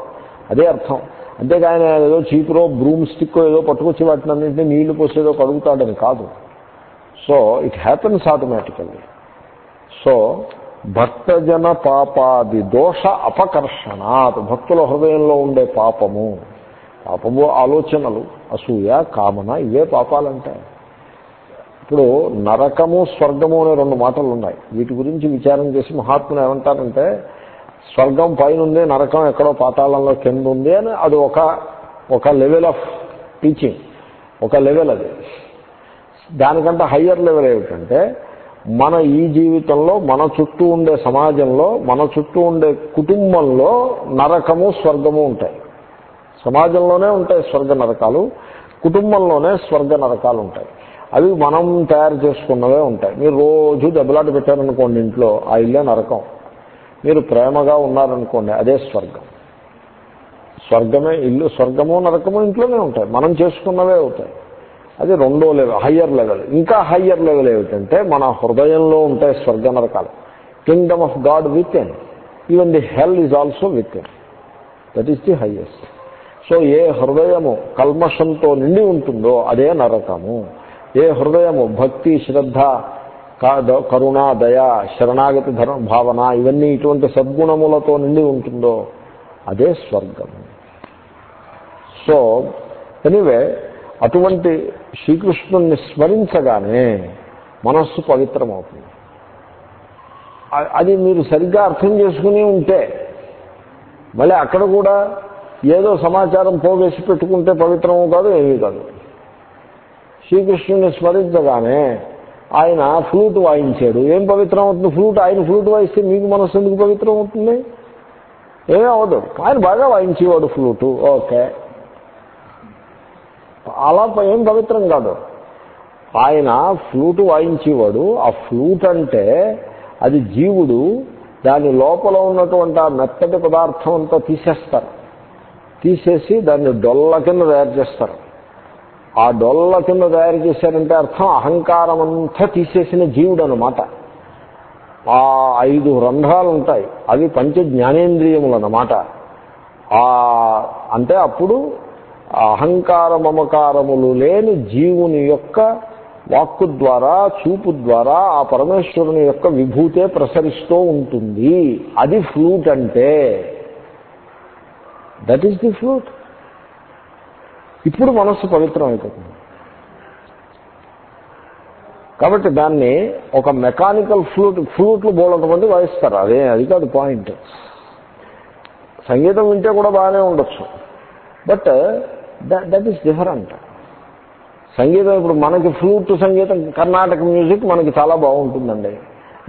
అదే అర్థం. అంతేకాని ఆయన ఏదో చీపురో బ్రూమ్ స్టిక్ ఏదో పట్టుకొచ్చి వాటిని అన్నింటినీ నీళ్ళు పోసేదో కడుగుతాడని కాదు. So it happens automatically so భక్తజన పాపాది దోష అపకర్షణాత్. భక్తుల హృదయంలో ఉండే పాపము. పాపము ఆలోచనలు అసూయ కామన ఇవే పాపాలంటే. ఇప్పుడు నరకము స్వర్గము అనే రెండు మాటలు ఉన్నాయి వీటి గురించి విచారం చేసి మహాత్ములు ఏమంటారంటే స్వర్గం పైన ఉంది నరకం ఎక్కడో పాతాళంలో కింద ఉంది అని అది ఒక ఒక లెవెల్ ఆఫ్ టీచింగ్ ఒక లెవెల్ అది. దానికంటే హయ్యర్ లెవెల్ ఏమిటంటే మన ఈ జీవితంలో మన చుట్టూ ఉండే సమాజంలో మన చుట్టూ ఉండే కుటుంబంలో నరకము స్వర్గము ఉంటాయి. సమాజంలోనే ఉంటాయి స్వర్గ నరకాలు కుటుంబంలోనే స్వర్గ నరకాలు ఉంటాయి. అవి మనం తయారు చేసుకున్నవే ఉంటాయి. మీరు రోజు దెబ్బలాట పెట్టారనుకోండి ఇంట్లో ఆ ఇల్లే నరకం. మీరు ప్రేమగా ఉన్నారనుకోండి అదే స్వర్గం. స్వర్గమే ఇల్లు స్వర్గము నరకము ఇంట్లోనే ఉంటాయి. మనం చేసుకున్నవే అవుతాయి. అది రెండో లెవెల్ హయ్యర్ లెవెల్ ఇంకా హయ్యర్ లెవెల్ ఏమిటంటే మన హృదయంలో ఉంటాయి స్వర్గ నరకాలు kingdom of God within even the hell is also within that is the highest so ఏ హృదయము కల్మషంతో నిండి ఉంటుందో అదే నరకము. ఏ హృదయము భక్తి శ్రద్ధ కా- కరుణ దయ శరణాగతి ధర్మ భావన ఇవన్నీ ఇటువంటి సద్గుణములతో నిండి ఉంటుందో అదే స్వర్గము. సో ఎనీవే అటువంటి శ్రీకృష్ణుణ్ణి స్మరించగానే మనస్సు పవిత్రమవుతుంది. అది మీరు సరిగ్గా అర్థం చేసుకుని ఉంటే మళ్ళీ అక్కడ కూడా ఏదో సమాచారం పోగేసి పెట్టుకుంటే పవిత్రము కాదు ఏమీ కాదు. శ్రీకృష్ణుని స్మరించగానే ఆయన ఫ్లూట్ వాయించాడు. ఏం పవిత్రం అవుతుంది ఫ్లూట్? ఆయన ఫ్లూట్ వాయిస్తే మీకు మనస్సు ఎందుకు పవిత్రం అవుతుంది ఏమీ అవ్వదు. ఆయన బాగా వాయించేవాడు ఫ్లూటు. ఓకే. అలా ఏం పవిత్రం కాదు. ఆయన ఫ్లూట్ వాయించేవాడు. ఆ ఫ్లూట్ అంటే అది జీవుడు దాని లోపల ఉన్నటువంటి ఆ మెత్తటి పదార్థం అంతా తీసేస్తారు. తీసేసి దాన్ని డొల్ల కింద తయారు చేస్తారు. ఆ డొల్ల కింద తయారు చేశారంటే అర్థం అహంకారం అంతా తీసేసిన జీవుడు అనమాట ఆ ఐదు రంధ్రాలు ఉంటాయి అవి పంచ జ్ఞానేంద్రియములు అన్నమాట అంటే అప్పుడు అహంకార మమకారములు లేని జీవుని యొక్క వాక్కు ద్వారా చూపు ద్వారా ఆ పరమేశ్వరుని యొక్క విభూతే ప్రసరిస్తూ ఉంటుంది. అది ఫ్లూట్ అంటే. దట్ ఈస్ ది ఫ్లూట్ ఇప్పుడు మనస్సు పవిత్రం అయిపోతుంది. కాబట్టి దాన్ని ఒక మెకానికల్ ఫ్లూట్ ఫ్లూట్లు బోలటువంటి వాయిస్తారు. అదే అది కాదు పాయింట్. సంగీతం వింటే కూడా బాగానే ఉండొచ్చు. బట్ దట్ ఈస్ డిఫరెంట్ సంగీతం ఇప్పుడు మనకి ఫ్లూట్ సంగీతం కర్ణాటక మ్యూజిక్ మనకి చాలా బాగుంటుందండి.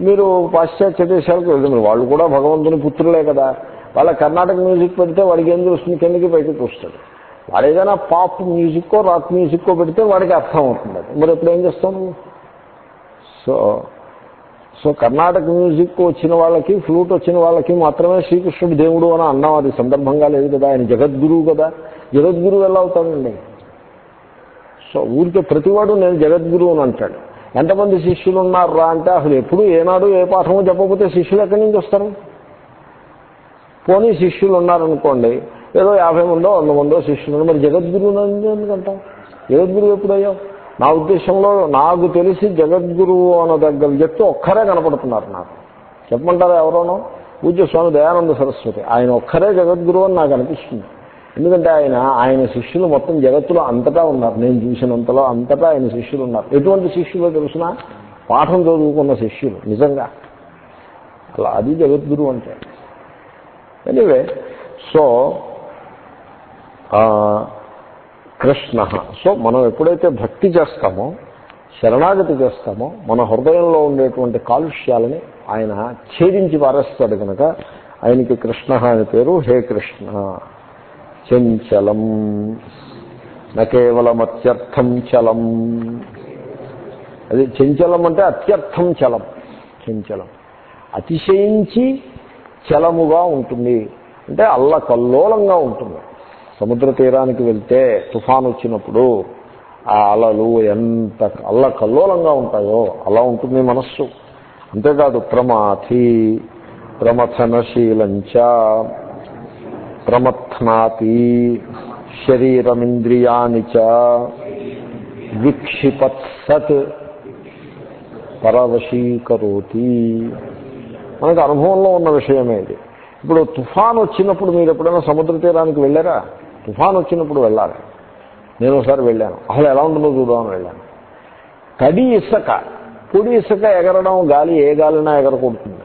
మీరు పాశ్చాత్య దేశాలకు వెళ్తున్నారు. వాళ్ళు కూడా భగవంతుని పుత్రులే కదా. వాళ్ళ కర్ణాటక మ్యూజిక్ పెడితే వాడికి ఏం చూస్తుంది కిందకి పైకి చూస్తాడు. వాడు ఏదైనా పాప్ మ్యూజిక్కో రాక్ మ్యూజిక్కో పెడితే వాడికి అర్థం అవుతుంది. మరి ఇప్పుడు ఏం చేస్తాం సో సో కర్ణాటక మ్యూజిక్ వచ్చిన వాళ్ళకి ఫ్లూట్ వచ్చిన వాళ్ళకి మాత్రమే శ్రీకృష్ణుడు దేవుడు అని అన్నాం. అది సందర్భంగా లేదు కదా. ఆయన జగద్గురువు కదా. జగద్గురువు ఎలా అవుతాడండి? సో ఊరికే ప్రతివాడు నేను జగద్గురువు అని అంటాడు. ఎంతమంది శిష్యులు ఉన్నారా అంటే అసలు ఎప్పుడు ఏనాడు ఏ పాఠమో చెప్పకపోతే శిష్యులు ఎక్కడి నుంచి వస్తారు? పోనీ శిష్యులు ఉన్నారనుకోండి ఏదో యాభై మందో వంద మందో శిష్యులు మరి జగద్గురువు ఎందుకంటాం జగద్గురువు ఎప్పుడయ్యావు? నా ఉద్దేశంలో నాకు తెలిసి జగద్గురువు అన్న దగ్గర వ్యక్తి ఒక్కరే కనపడుతున్నారు నాకు. చెప్పమంటారా ఎవరోనో? పూజ్య స్వామి దయానంద సరస్వతి. ఆయన ఒక్కరే జగద్గురువు అని నాకు అనిపిస్తుంది. ఎందుకంటే ఆయన ఆయన శిష్యులు మొత్తం జగత్తులో అంతటా ఉన్నారు. నేను చూసినంతలో అంతటా ఆయన శిష్యులు ఉన్నారు. ఎటువంటి శిష్యులు తెలిసిన? పాఠం చదువుకున్న శిష్యులు నిజంగా. అలా అది జగద్గురువు అంటే. Anyway so Krishna. సో మనం ఎప్పుడైతే భక్తి చేస్తామో శరణాగతి చేస్తామో మన హృదయంలో ఉండేటువంటి కాలుష్యాలని ఆయన ఛేదించి పారేస్తాడు కనుక ఆయనకి కృష్ణ అని పేరు హే కృష్ణ. చంచలం. కేవలం అత్యర్థం చలం. అది చంచలం అంటే అత్యర్థం చలం. చంచలం. అతిశయించి చలముగా ఉంటుంది. అంటే అల్లకల్లోలంగా ఉంటుంది. సముద్ర తీరానికి వెళ్తే తుఫాన్ వచ్చినప్పుడు ఆ అలలు ఎంత అల్ల కల్లోలంగా ఉంటాయో అలా ఉంటుంది మనస్సు. అంతేకాదు ప్రమాథి ప్రమథనశీలంచ ప్రమథ్నాతి శరీరమింద్రియాని చ విక్షిపత్సత్ పరవశీకరోతి. మనకు అనుభవంలో ఉన్న విషయమే ఇది. ఇప్పుడు తుఫాన్ వచ్చినప్పుడు మీరు ఎప్పుడైనా సముద్ర తీరానికి వెళ్ళారా? తుఫాన్ వచ్చినప్పుడు వెళ్ళాలి. నేను ఒకసారి వెళ్ళాను. అసలు ఎలా ఉంటుందో చూద్దామని వెళ్ళాను. తడి ఇసుక పొడి ఇసుక ఎగరడం గాలి ఏ గాలినా ఎగరకూడుతుంది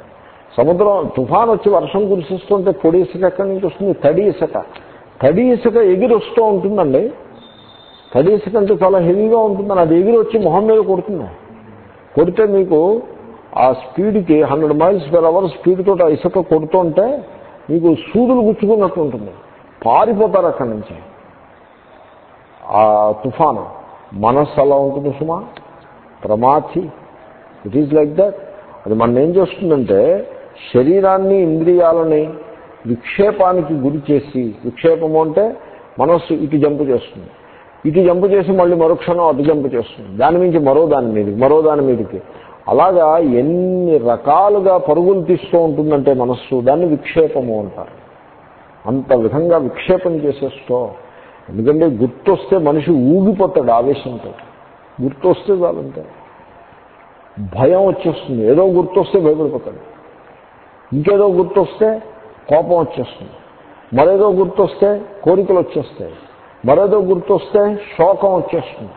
సముద్రం తుఫాన్ వచ్చి వర్షం కురిసిస్తుంటే పొడి ఇసుక ఎక్కడి నుంచి వస్తుంది? తడి ఇసుక. తడి ఇసుక ఎగిరి వస్తూ ఉంటుందండి. తడి ఇసుక అంటే చాలా హెవీగా ఉంటుందని. అది ఎగిరి వచ్చి మొహం మీద కొడుతుంది. కొడితే మీకు ఆ స్పీడ్కి hundred miles per hour speed తోటి ఆ ఇసుక కొడుతుంటే మీకు సూదులు గుచ్చుకున్నట్టు ఉంటుంది. పారిపోతారు అక్కడి నుంచి. ఆ తుఫాను. మనస్సు అలా ఉంటుంది సుమా. ప్రమాథి ఇట్ ఈజ్ లైక్ దట్ అది మన ఏం చేస్తుందంటే శరీరాన్ని ఇంద్రియాలని విక్షేపానికి గురి చేసి విక్షేపము అంటే మనస్సు ఇటు జంపు చేస్తుంది. ఇటు జంపు చేసి మళ్ళీ మరుక్షణం అటు జంపు చేస్తుంది. దాని నుంచి మరో దాని మీదకి మరో దాని మీదకి. అలాగా ఎన్ని రకాలుగా పరుగులు తీస్తూ ఉంటుందంటే మనస్సు దాన్ని విక్షేపము అంటారు. అంత విధంగా విక్షేపం చేసేస్తో. ఎందుకంటే గుర్తొస్తే మనిషి ఊగిపోతాడు ఆవేశంతో. గుర్తొస్తే చాలంటే. భయం వచ్చేస్తుంది. ఏదో గుర్తొస్తే భయపడిపోతాడు. ఇంకేదో గుర్తొస్తే కోపం వచ్చేస్తుంది. మరేదో గుర్తొస్తే కోరికలు వచ్చేస్తాయి. మరేదో గుర్తొస్తే శోకం వచ్చేస్తుంది.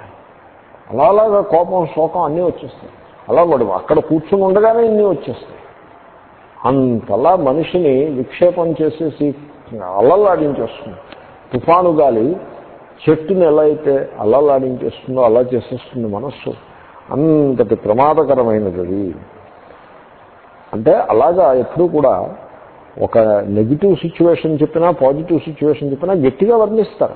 అలా అలాగా కోపం శోకం అన్నీ వచ్చేస్తాయి. అలా వాడు అక్కడ కూర్చుని ఉండగానే ఇన్ని వచ్చేస్తాయి. అంతలా మనిషిని విక్షేపం చేసేసి అల్లల్లాడించేస్తుంది తుఫాను గాలి చెట్టుని ఎలా అయితే అల్లల్లాడించేస్తుందో అలా చేసేస్తుంది మనస్సు. అంతటి ప్రమాదకరమైనది అది అంటే అలాగా ఎప్పుడూ కూడా ఒక నెగిటివ్ సిచ్యువేషన్ చెప్పినా పాజిటివ్ సిచ్యువేషన్ చెప్పినా గట్టిగా వర్ణిస్తారు.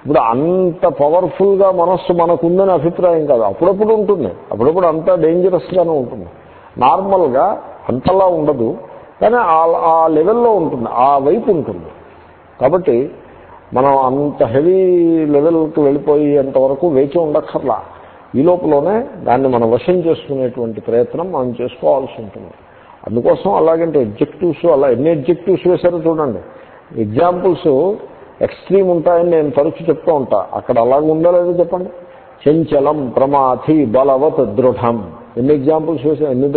ఇప్పుడు అంత పవర్ఫుల్గా మనస్సు మనకుందని అభిప్రాయం కాదు. అప్పుడప్పుడు ఉంటుంది. అప్పుడప్పుడు అంత డేంజరస్గానే ఉంటుంది. నార్మల్గా అంతలా ఉండదు. కానీ ఆ లెవెల్లో ఉంటుంది ఆ వైపు ఉంటుంది. కాబట్టి మనం అంత హెవీ లెవెల్కి వెళ్ళిపోయేంత వరకు వేచి ఉండక్కర్లా. ఈ లోపలనే దాన్ని మనం వశం చేసుకునేటువంటి ప్రయత్నం మనం చేసుకోవాల్సి ఉంటుంది. అందుకోసం అలాగంటే ఎగ్జెక్టివ్స్ అలా ఎన్ని ఎగ్జెక్టివ్స్ వేశారో చూడండి. ఎగ్జాంపుల్స్ ఎక్స్ట్రీమ్ ఉంటాయని నేను తరచు చెప్తూ ఉంటా. అక్కడ అలాగ ఉందా లేదో చెప్పండి? చంచలం ప్రమాథి బలవత్ దృఢం. ఎన్ని ఎగ్జాంపుల్స్ వేశారు? ఎన్ని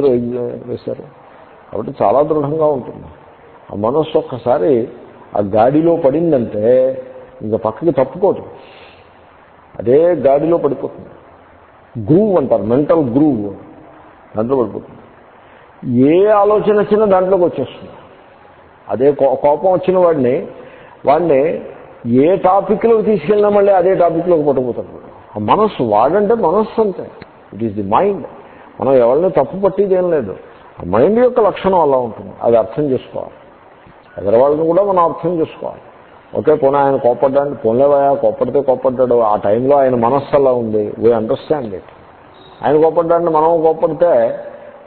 వేశారు? కాబట్టి చాలా దృఢంగా ఉంటుంది. ఆ మనస్సు ఒక్కసారి ఆ గాడిలో పడిందంటే ఇంకా పక్కకి తప్పుకోదు. అదే గాడిలో పడిపోతుంది. గ్రూవ్ అంటారు మెంటల్ గ్రూవ్ దాంట్లో పడిపోతుంది. ఏ ఆలోచన వచ్చినా దాంట్లోకి వచ్చేస్తుంది. అదే కోపం వచ్చిన వాడిని వాడిని ఏ టాపిక్లోకి తీసుకెళ్ళినా మళ్ళీ అదే టాపిక్లోకి పట్టుకుపోతాడు ఆ మనస్సు వాడంటే మనస్సు అంతే. ఇట్ ఈస్ ది మైండ్ మనం ఎవరిని తప్పు పట్టేదేం లేదు. మైండ్ యొక్క లక్షణం అలా ఉంటుంది. అది అర్థం చేసుకోవాలి. ఎదరవాళ్ళని కూడా మనం అర్థం చేసుకోవాలి. ఓకే పోనీ ఆయన కోపడ్డానికి పోలేవయా కోపడితే కోపడ్డాడు ఆ టైంలో ఆయన మనస్సు అలా ఉంది. వీ అండర్స్టాండ్ ఇట్ ఆయన కోపడ్డాన్ని మనం కోపడితే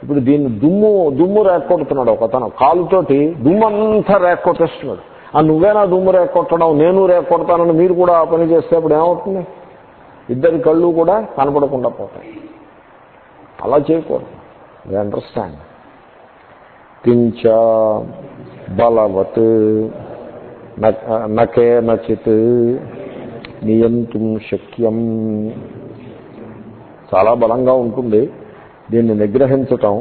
ఇప్పుడు దీన్ని దుమ్ము దుమ్ము రేక్కొడుతున్నాడు ఒక అతను. కాలుతోటి దుమ్ము అంతా రేక్కొట్టేస్తున్నాడు. ఆ నువ్వేనా దుమ్ము రేక్కొట్టడం నేను రేక్కొడతానని మీరు కూడా ఆ పని చేస్తే అప్పుడు ఏమవుతుంది? ఇద్దరి కళ్ళు కూడా కనపడకుండా పోతాయి. అలా చేయకూడదు. వీ అండర్స్టాండ్ కించ బలవత్ నకే నచిత్ నియంత్రం శక్యం. చాలా బలంగా ఉంటుంది దీన్ని నిగ్రహించటం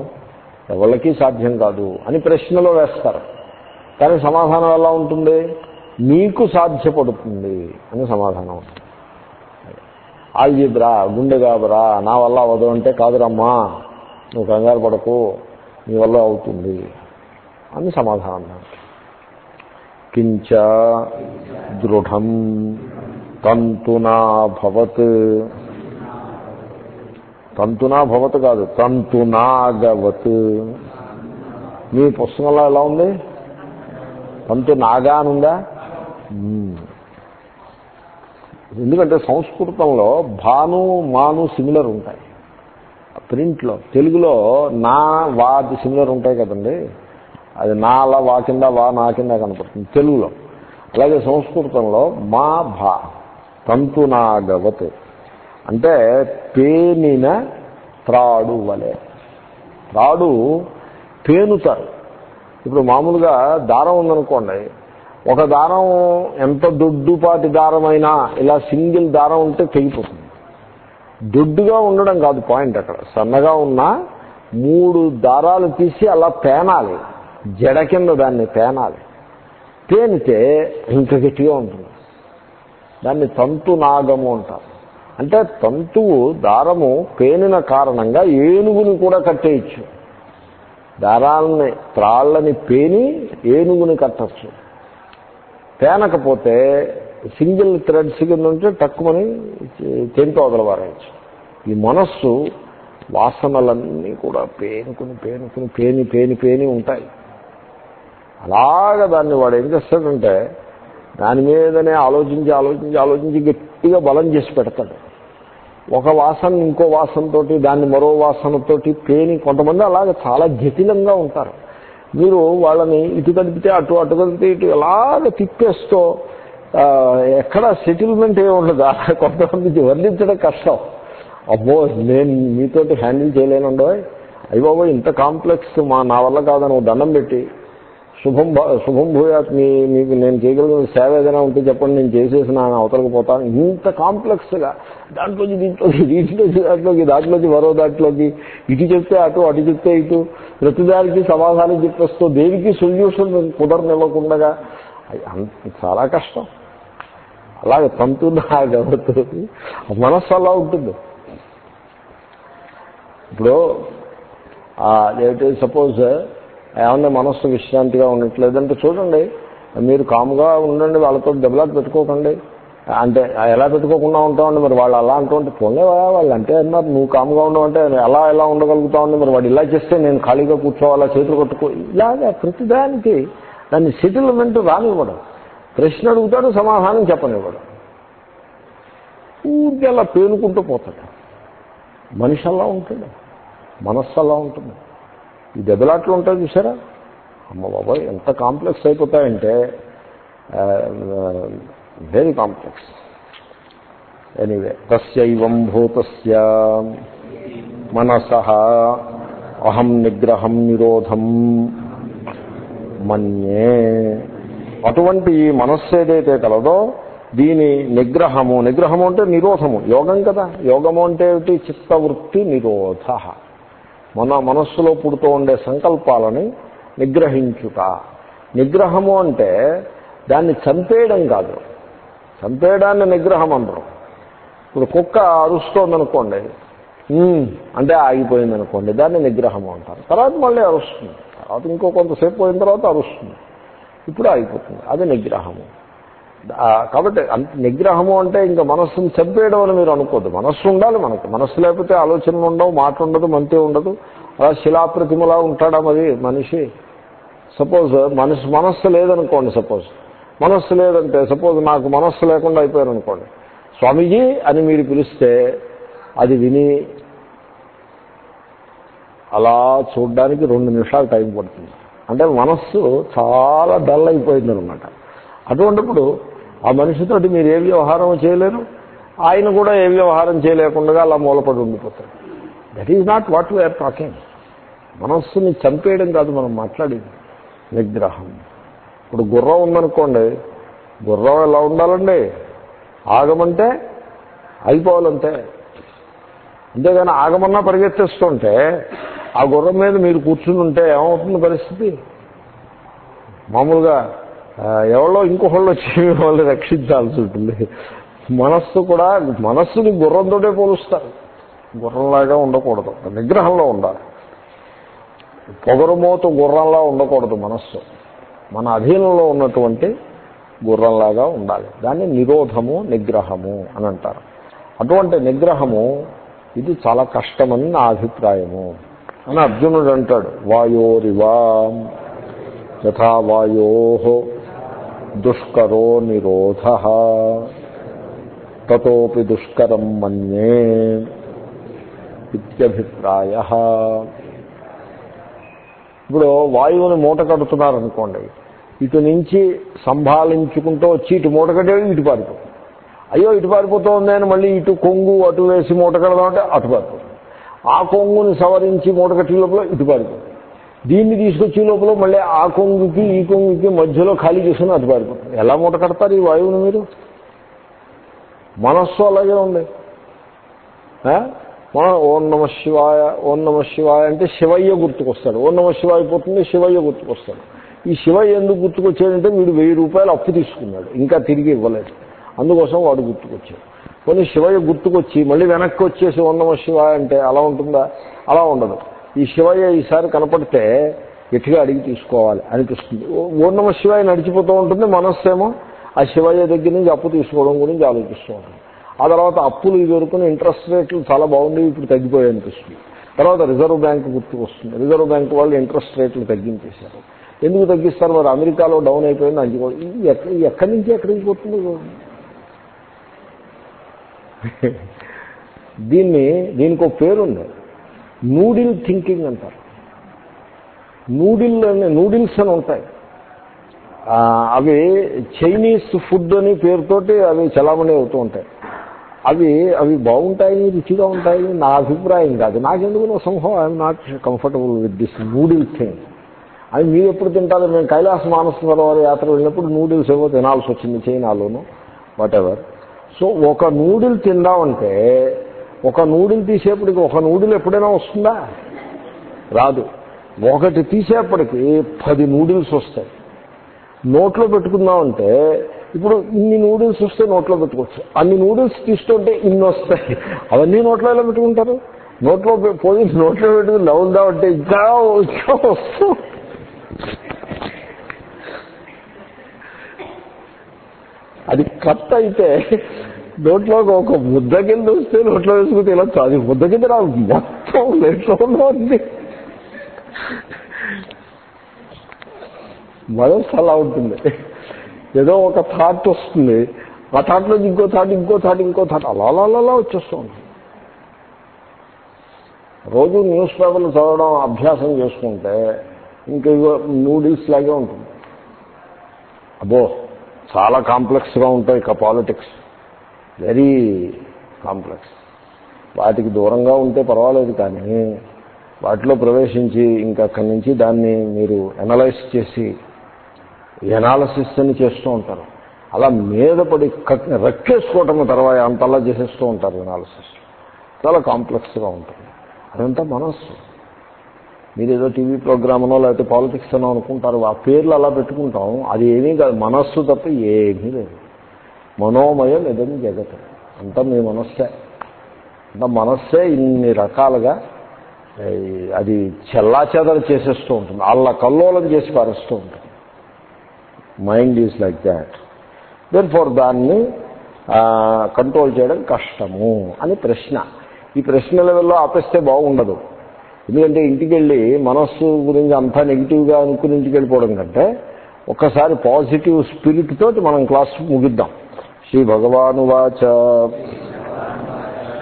ఎవరికీ సాధ్యం కాదు అని ప్రశ్నలో వేస్తారు. కానీ సమాధానం ఎలా ఉంటుంది? నీకు సాధ్యపడుతుంది అని సమాధానం ఉంటుంది. ఆల్జీబ్రా గుండెగాబరా నా వల్ల అవదు అంటే కాదురమ్మా నువ్వు కంగారు పడకు మీ వల్ల అవుతుంది. అని సమాధానం. కించ దృఢం తంతునాభవత్ భవత్. భవత్ కాదు తంతునాగవత్ మీ పుస్తకంలో ఎలా ఉంది? తంతు నాగా అని ఉందా? ఎందుకంటే సంస్కృతంలో భాను మాను సిమిలర్ ఉంటాయి. ప్రింట్లో తెలుగులో నా వా సిమిలర్ ఉంటాయి కదండి. అది నా అలా వా కింద వా నా కింద కనపడుతుంది తెలుగులో. అలాగే సంస్కృతంలో మా భా తంతునాగవత్ అంటే పేనిన త్రాడు వలె త్రాడు పేనుతారు. ఇప్పుడు మామూలుగా దారం ఉందనుకోండి ఒక దారం ఎంత దొడ్డుపాటి దారమైనా ఇలా సింగిల్ దారం ఉంటే తెగిపోతుంది. దొడ్డుగా ఉండడం కాదు పాయింట్ అక్కడ. సన్నగా ఉన్నా మూడు దారాలు తీసి అలా పేనాలి. జడ కింద దాన్ని పేనాలి. పేనితే ఇంత గట్టిగా ఉంటుంది. దాన్ని తంతు నాగము అంటారు. అంటే తంతువు దారము పేనిన కారణంగా ఏనుగుని కూడా కట్టేయచ్చు. దారాలని త్రాళ్ళని పేని ఏనుగుని కట్టచ్చు. పేనకపోతే సింగిల్ థ్రెడ్స్ కింద ఉంటే తక్కువని తెంపి వదలవారేయచ్చు ఈ మనస్సు వాసనలన్నీ కూడా పేనుకుని పేనుకుని పేని పేని పేని ఉంటాయి. అలాగ దాన్ని వాడు ఏం చేస్తాడంటే దాని మీదనే ఆలోచించి ఆలోచించి ఆలోచించి గట్టిగా బలం చేసి పెడతాడు. ఒక వాసన ఇంకో వాసనతోటి దాన్ని మరో వాసనతోటి పేని కొంతమంది అలాగే చాలా జటిలంగా ఉంటారు. మీరు వాళ్ళని ఇటు కదిపితే అటు అటు కదిపితే ఇటు ఎలాగ తిప్పేస్తూ ఎక్కడ సెటిల్మెంట్ ఏమి ఉండదు. కొంతమందికి వర్ణించడం కష్టం. అబ్బో నేను మీతోటి హ్యాండిల్ చేయలేనుండో. అయ్యి బాబో ఇంత కాంప్లెక్స్ మా నా వల్ల కాదని ఓ దండం పెట్టి శుభం శుభం భూయాత్ మీ మీకు నేను చేయగలిగిన సేవ ఏదైనా ఉంటే చెప్పండి నేను చేసేసిన అవతలకు పోతాను. ఇంత కాంప్లెక్స్గా దాంట్లోకి దీంట్లోకి దీంట్లోకి దాంట్లోకి దాంట్లోకి మరో దాంట్లోకి ఇటు చెప్తే అటు అటు చెప్తే ఇటు ప్రతిదానికి సమాధానం చెప్పేస్తూ దేనికి సొల్యూషన్ కుదరనివ్వకుండా అంత చాలా కష్టం. అలాగే తంతున్నా గమవుతుంది మనస్సు అలా ఉంటుంది. ఇప్పుడు సపోజ్ ఏమన్నా మనస్సు విశ్రాంతిగా ఉండట్లేదంటే చూడండి మీరు కాముగా ఉండండి వాళ్ళతో దెబ్బలాట పెట్టుకోకండి. అంటే ఎలా పెట్టుకోకుండా ఉంటామండి మరి వాళ్ళు అలా అంటుంటే ఉంటే పోలే వాళ్ళు అంటే అన్నారు నువ్వు కాముగా ఉండవంటే అలా ఎలా ఉండగలుగుతామండి మరి వాడు ఇలా చేస్తే నేను ఖాళీగా కూర్చోవాలా చేతులు కొట్టుకో ఇలాగా ప్రతిదానికి దాన్ని సెటిల్మెంట్ రానివ్వడం. ప్రశ్న అడుగుతాడు సమాధానం చెప్పనివ్వడు. ఊరికి అలా పేనుకుంటూ పోతాడు. మనిషి అలా ఉంటుంది మనస్సు అలా ఉంటుంది. ఈ దెబ్బలాట్లు ఉంటాయి చూసారా? అమ్మ బాబాయ్ ఎంత కాంప్లెక్స్ అయిపోతాయంటే వెరీ కాంప్లెక్స్. ఎనీవే తస్యైవం భూతస్య మనస అహం నిగ్రహం నిరోధం మన్యే అటువంటి ఈ మనస్సు ఏదైతే కలదో దీని నిగ్రహము నిగ్రహము అంటే నిరోధము యోగం కదా. యోగము అంటే ఏమిటి? చిత్తవృత్తి నిరోధ. మన మనస్సులో పుడుతూ ఉండే సంకల్పాలని నిగ్రహించుట. నిగ్రహము అంటే దాన్ని చంపేయడం కాదు. చంపేయడాన్ని నిగ్రహం అంటారు. ఇప్పుడు కుక్క అరుస్తోంది అనుకోండి అంటే ఆగిపోయింది అనుకోండి దాన్ని నిగ్రహము అంటారు. తర్వాత మళ్ళీ అరుస్తుంది. తర్వాత ఇంకో కొంతసేపు పోయిన తర్వాత అరుస్తుంది. ఇప్పుడు ఆగిపోతుంది. అది నిగ్రహము. కాబట్టి అంత- నిగ్రహము అంటే ఇంకా మనస్సును చంపేయడం అని మీరు అనుకోద్దు. మనస్సు ఉండాలి మనకి. మనస్సు లేకపోతే ఆలోచనలు ఉండవు మాట ఉండదు మంతే ఉండదు. అలా శిలాప్రతిమలా ఉంటాడా మరి మనిషి? సపోజ్ మనసు మనస్సు లేదనుకోండి సపోజ్. మనస్సు లేదంటే సపోజ్ నాకు మనస్సు లేకుండా అయిపోయారు అనుకోండి స్వామీజీ అని మీరు పిలిస్తే అది విని అలా చూడడానికి రెండు నిమిషాలు టైం పడుతుంది. అంటే మనస్సు చాలా డల్ అయిపోయింది అనమాట అటువంటిప్పుడు ఆ మనిషితోటి మీరు ఏ వ్యవహారం చేయలేరు. ఆయన కూడా ఏ వ్యవహారం చేయలేకుండా అలా మూలపడి ఉండిపోతాడు. That is not what we are talking మనస్సుని చంపేయడం కాదు మనం మాట్లాడేది. నిగ్రహం. ఇప్పుడు గుర్రం ఉందనుకోండి గుర్రం ఎలా ఉండాలండి? ఆగమంటే అయిపోవాలంతే. అంతేగాని ఆగమన్నా పరిగెత్తేస్తుంటే ఆ గుర్రం మీద మీరు కూర్చుని ఉంటే ఏమవుతుంది పరిస్థితి? మామూలుగా ఎవరో ఇంకొకళ్ళు వచ్చి వాళ్ళు రక్షించాల్సి ఉంటుంది. మనస్సు కూడా మనస్సుని గుర్రంతోటే పోలుస్తారు. గుర్రంలాగా ఉండకూడదు. నిగ్రహంలో ఉండాలి. పొగరుమోత గుర్రంలా ఉండకూడదు మనస్సు. మన అధీనంలో ఉన్నటువంటి గుర్రంలాగా ఉండాలి. దాన్ని నిరోధము నిగ్రహము అని అంటారు. అటువంటి నిగ్రహము ఇది చాలా కష్టమని నా అభిప్రాయము. అని అర్జునుడు అంటాడు. వాయోరివా యథా వాయో దుష్కరో నిరోధ తతోపి దుష్కరం మన్యే ఇత్యభిప్రాయ. ఇప్పుడు వాయువుని మూట కడుతున్నారనుకోండి ఇటు నుంచి సంభాళించుకుంటూ వచ్చి ఇటు మూట కట్టేది ఇటు పారిపోతుంది. అయ్యో ఇటు పారిపోతుంది అని మళ్ళీ ఇటు కొంగు అటు వేసి మూట కడదామంటే అటు పారిపోతుంది. ఆ కొంగుని సవరించి మూటకట్టే లోపల ఇటు పారిపోతుంది. దీన్ని తీసుకొచ్చే లోపల మళ్ళీ ఆ కొంగుకి ఈ కొంగుకి మధ్యలో ఖాళీ చేసుకుని అటు పారిపోతుంది. ఎలా మూట కడతారు ఈ వాయువుని మీరు? మనస్సు అలాగే ఉంది. ఆ? మనం ఓం నమ శివాయ ఓం నమ శివాయ అంటే శివయ్య గుర్తుకొస్తాడు. ఓం నమ శివాయ పోతుంది శివయ్య గుర్తుకొస్తాడు. ఈ శివయ్య ఎందుకు గుర్తుకొచ్చాడంటే వీడు వెయ్యి రూపాయలు అప్పు తీసుకున్నాడు. ఇంకా తిరిగి ఇవ్వలేదు. అందుకోసం వాడు గుర్తుకొచ్చాడు. కొన్ని శివయ్య గుర్తుకొచ్చి మళ్ళీ వెనక్కి వచ్చేసి ఉన్నమ శివ అంటే అలా ఉంటుందా? అలా ఉండదు. ఈ శివయ్య ఈసారి కనపడితే గట్టిగా అడిగి తీసుకోవాలి అనిపిస్తుంది. ఓర్ణమ శివయ్య శివాయ నడిచిపోతూ ఉంటుంది మనస్సేమో ఆ శివయ్య దగ్గర నుంచి అప్పు తీసుకోవడం గురించి ఆలోచిస్తూ ఉంటుంది. ఆ తర్వాత అప్పులు ఇది వరకు ఇంట్రెస్ట్ రేట్లు చాలా బాగుండేవి ఇప్పుడు తగ్గిపోయాయి అనిపిస్తుంది. తర్వాత రిజర్వ్ బ్యాంక్ గుర్తుకు వస్తుంది రిజర్వ్ బ్యాంక్ వాళ్ళు ఇంట్రెస్ట్ రేట్లు తగ్గించేశారు. ఎందుకు తగ్గిస్తారు? మరి అమెరికాలో డౌన్ అయిపోయింది అంచుకో ఎక్కడి నుంచి ఎక్కడికి పోతుంది? దీన్ని దీనికి ఒక పేరుంది. నూడిల్ థింకింగ్ అంటారు. నూడిల్ అని నూడిల్స్ అని ఉంటాయి. అవి చైనీస్ ఫుడ్ అని పేరుతోటి అవి చలామణి అవుతూ ఉంటాయి. అవి అవి బాగుంటాయి రుచిగా ఉంటాయి నా అభిప్రాయం కాదు. నాకెందుకు సంహం? I'm not comfortable with this noodle thing అవి మీరు ఎప్పుడు తింటారు? మేము కైలాస మానస సరోవర యాత్ర వెళ్ళినప్పుడు నూడిల్స్ ఏవో తినాల్సి వచ్చింది చైనాలోను వాటెవర్ ఎవర్ సో ఒక నూడిల్ తిందామంటే ఒక నూడిల్ తీసేపటికి ఒక నూడిల్ ఎప్పుడైనా వస్తుందా? రాదు. ఒకటి తీసేపటికి పది నూడిల్స్ వస్తాయి. నోట్లో పెట్టుకుందామంటే ఇప్పుడు ఇన్ని నూడిల్స్ వస్తే నోట్లో పెట్టుకోవచ్చు. అన్ని నూడిల్స్ తీసుకుంటే ఇన్ని వస్తాయి. అవన్నీ నోట్లో ఎలా పెట్టుకుంటారు? నోట్లో పోయి నోట్లో పెట్టుకుని నవ్వుదామంటే ఇంకా ఇంకా వస్తూ అది కట్ అయితే నోట్లో ఒక ముద్ద కింద వస్తే నోట్లో వేసుకుని తినచ్చు అది ముద్ద కింద రాదు మొత్తం ప్లేట్లోనే ఉంది మనస్సు అలా ఉంటుంది. ఏదో ఒక థాట్ వస్తుంది. ఆ థాట్లో ఇంకో థాట్ ఇంకో థాట్ ఇంకో థాట్ అలా అలా అలా వచ్చేస్తూ ఉంటుంది రోజు న్యూస్ పేపర్లు చదవడం అభ్యాసం చేసుకుంటే ఇంకా నూడిల్స్ లాగే ఉంటుంది. అబ్బో చాలా కాంప్లెక్స్గా ఉంటాయి ఇక పాలిటిక్స్ వెరీ కాంప్లెక్స్ వాటికి దూరంగా ఉంటే పర్వాలేదు కానీ వాటిలో ప్రవేశించి ఇంకా అక్కడి నుంచి దాన్ని మీరు ఎనలైజ్ చేసి ఎనాలసిస్ అని చేస్తూ ఉంటారు. అలా మీద పడి రక్కేసుకోవటం తర్వాత అంతలా చేసేస్తూ ఉంటారు ఎనాలసిస్ చాలా కాంప్లెక్స్గా ఉంటుంది. అదంతా మనస్సు. మీరు ఏదో టీవీ ప్రోగ్రామ్ అనో లేకపోతే పాలిటిక్స్ అనో అనుకుంటారు ఆ పేర్లు అలా పెట్టుకుంటాం. అది ఏమీ కాదు మనస్సు తప్ప ఏమీ లేదు. మనోమయం ఇదని జగత్. అంతా మీ మనస్సే. అంత మనస్సే ఇన్ని రకాలుగా అది చెల్లాచెదరు చేసేస్తూ ఉంటుంది. అల్ల కల్లోలం చేసి పారేస్తూ ఉంటుంది. Mind is like that therefore దాన్ని కంట్రోల్ చేయడం కష్టము అని ప్రశ్న. ఈ ప్రశ్న లెవెల్లో ఆపేస్తే బాగుండదు. ఎందుకంటే ఇంటికి వెళ్ళి మనస్సు గురించి అంతా నెగిటివ్గా అనుకుని ఇంటికి వెళ్ళిపోవడం కంటే ఒక్కసారి పాజిటివ్ స్పిరిట్ తోటి మనం క్లాస్ ముగిద్దాం. శ్రీ భగవానువాచ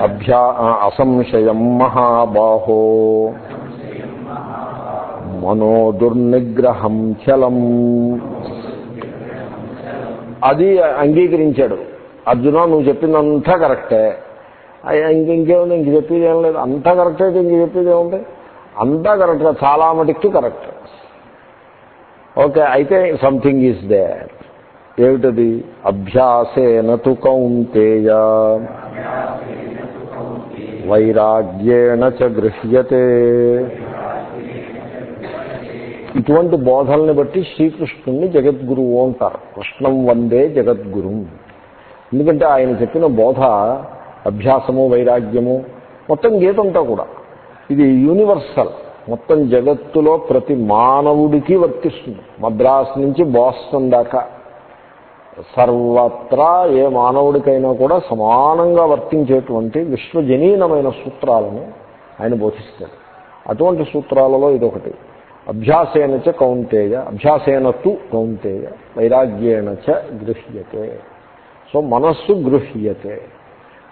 అభ్యా అసంశయం మహాబాహో. మనో దుర్నిగ్రహం చలం. అది అంగీకరించాడు. అర్జున నువ్వు చెప్పిందంతా కరెక్టే. ఇంకేముంది? ఇంక చెప్పేది ఏం లేదు. అంతా కరెక్ట్ అయితే ఇంక చెప్పేది ఏముంది? అంతా కరెక్ట్గా చాలా మటుక్కి కరెక్ట్ ఓకే అయితే సంథింగ్ ఈజ్ దేర్ ఏమిటది? అభ్యాసేన తు కౌంతేయ. వైరాగ్యేణ చ గృహ్యతే. ఇటువంటి బోధల్ని బట్టి శ్రీకృష్ణుణ్ణి జగద్గురువు అంటారు. కృష్ణం వందే జగద్గురు. ఎందుకంటే ఆయన చెప్పిన బోధ అభ్యాసము వైరాగ్యము మొత్తం గీతంతా కూడా. ఇది యూనివర్సల్. మొత్తం జగత్తులో ప్రతి మానవుడికి వర్తిస్తుంది. మద్రాస్ నుంచి బాస్టన్ దాకా. సర్వత్రా ఏ మానవుడికైనా కూడా సమానంగా వర్తించేటువంటి విశ్వజనీనమైన సూత్రాలను ఆయన బోధిస్తాడు. అటువంటి సూత్రాలలో ఇదొకటి. అభ్యాసేన చ కౌంతేయ అభ్యాసేన తు కౌంతేయ వైరాగ్యేణ చ గృహ్యతే. సో మనస్సు గృహ్యతే.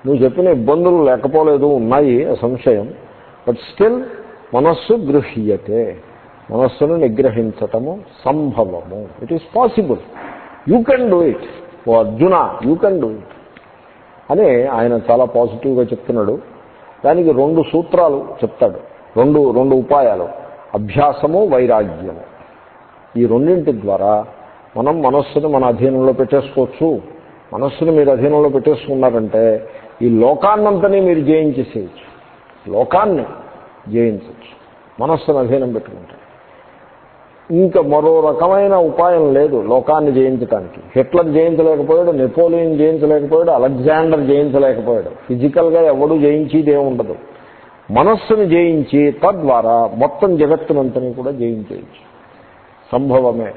నువ్వు చెప్పిన ఇబ్బందులు లేకపోలేదు ఉన్నాయి సంశయం. బట్ స్టిల్ మనస్సు గృహ్యతే. మనస్సును నిగ్రహించటము సంభవము. It is possible you can do it O Arjuna you can do it అని ఆయన చాలా పాజిటివ్గా చెప్తున్నాడు. దానికి రెండు సూత్రాలు చెప్తాడు. రెండు రెండు ఉపాయాలు. అభ్యాసము వైరాగ్యము. ఈ రెండింటి ద్వారా మనం మనస్సును మన అధీనంలో పెట్టేసుకోవచ్చు. మనస్సును మీరు అధీనంలో పెట్టేసుకున్నారంటే ఈ లోకాన్నంతని మీరు జయించేసేయచ్చు. లోకాన్ని జయించవచ్చు మనస్సును అధీనం పెట్టుకుంటారు. ఇంకా మరో రకమైన ఉపాయం లేదు లోకాన్ని జయించడానికి హిట్లర్ జయించలేకపోయాడు నెపోలియన్ జయించలేకపోయాడు అలెగ్జాండర్ జయించలేకపోయాడు. ఫిజికల్గా ఎవడు జయించేది ఉండదు. మనస్సును జయించి తద్వారా మొత్తం జగత్తునంతని కూడా జయించేయచ్చు. సంభవమే.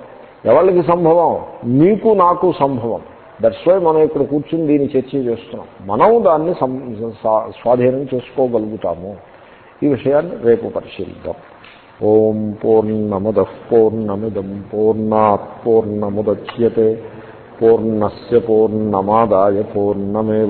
ఎవరికి సంభవం? మీకు నాకు సంభవం. దట్స్ వై మనం ఇక్కడ కూర్చుని దీన్ని చర్చ చేస్తున్నాం. మనం దాన్ని సం- స్వాధీనం చేసుకోగలుగుతాము. ఈ విషయాన్ని రేపు పరిశీలిద్దాం. ఓం పూర్ణముద పూర్ణమిదం పూర్ణాత్ పూర్ణముద్య పూర్ణస్ పూర్ణమాదాయ పూర్ణమేవ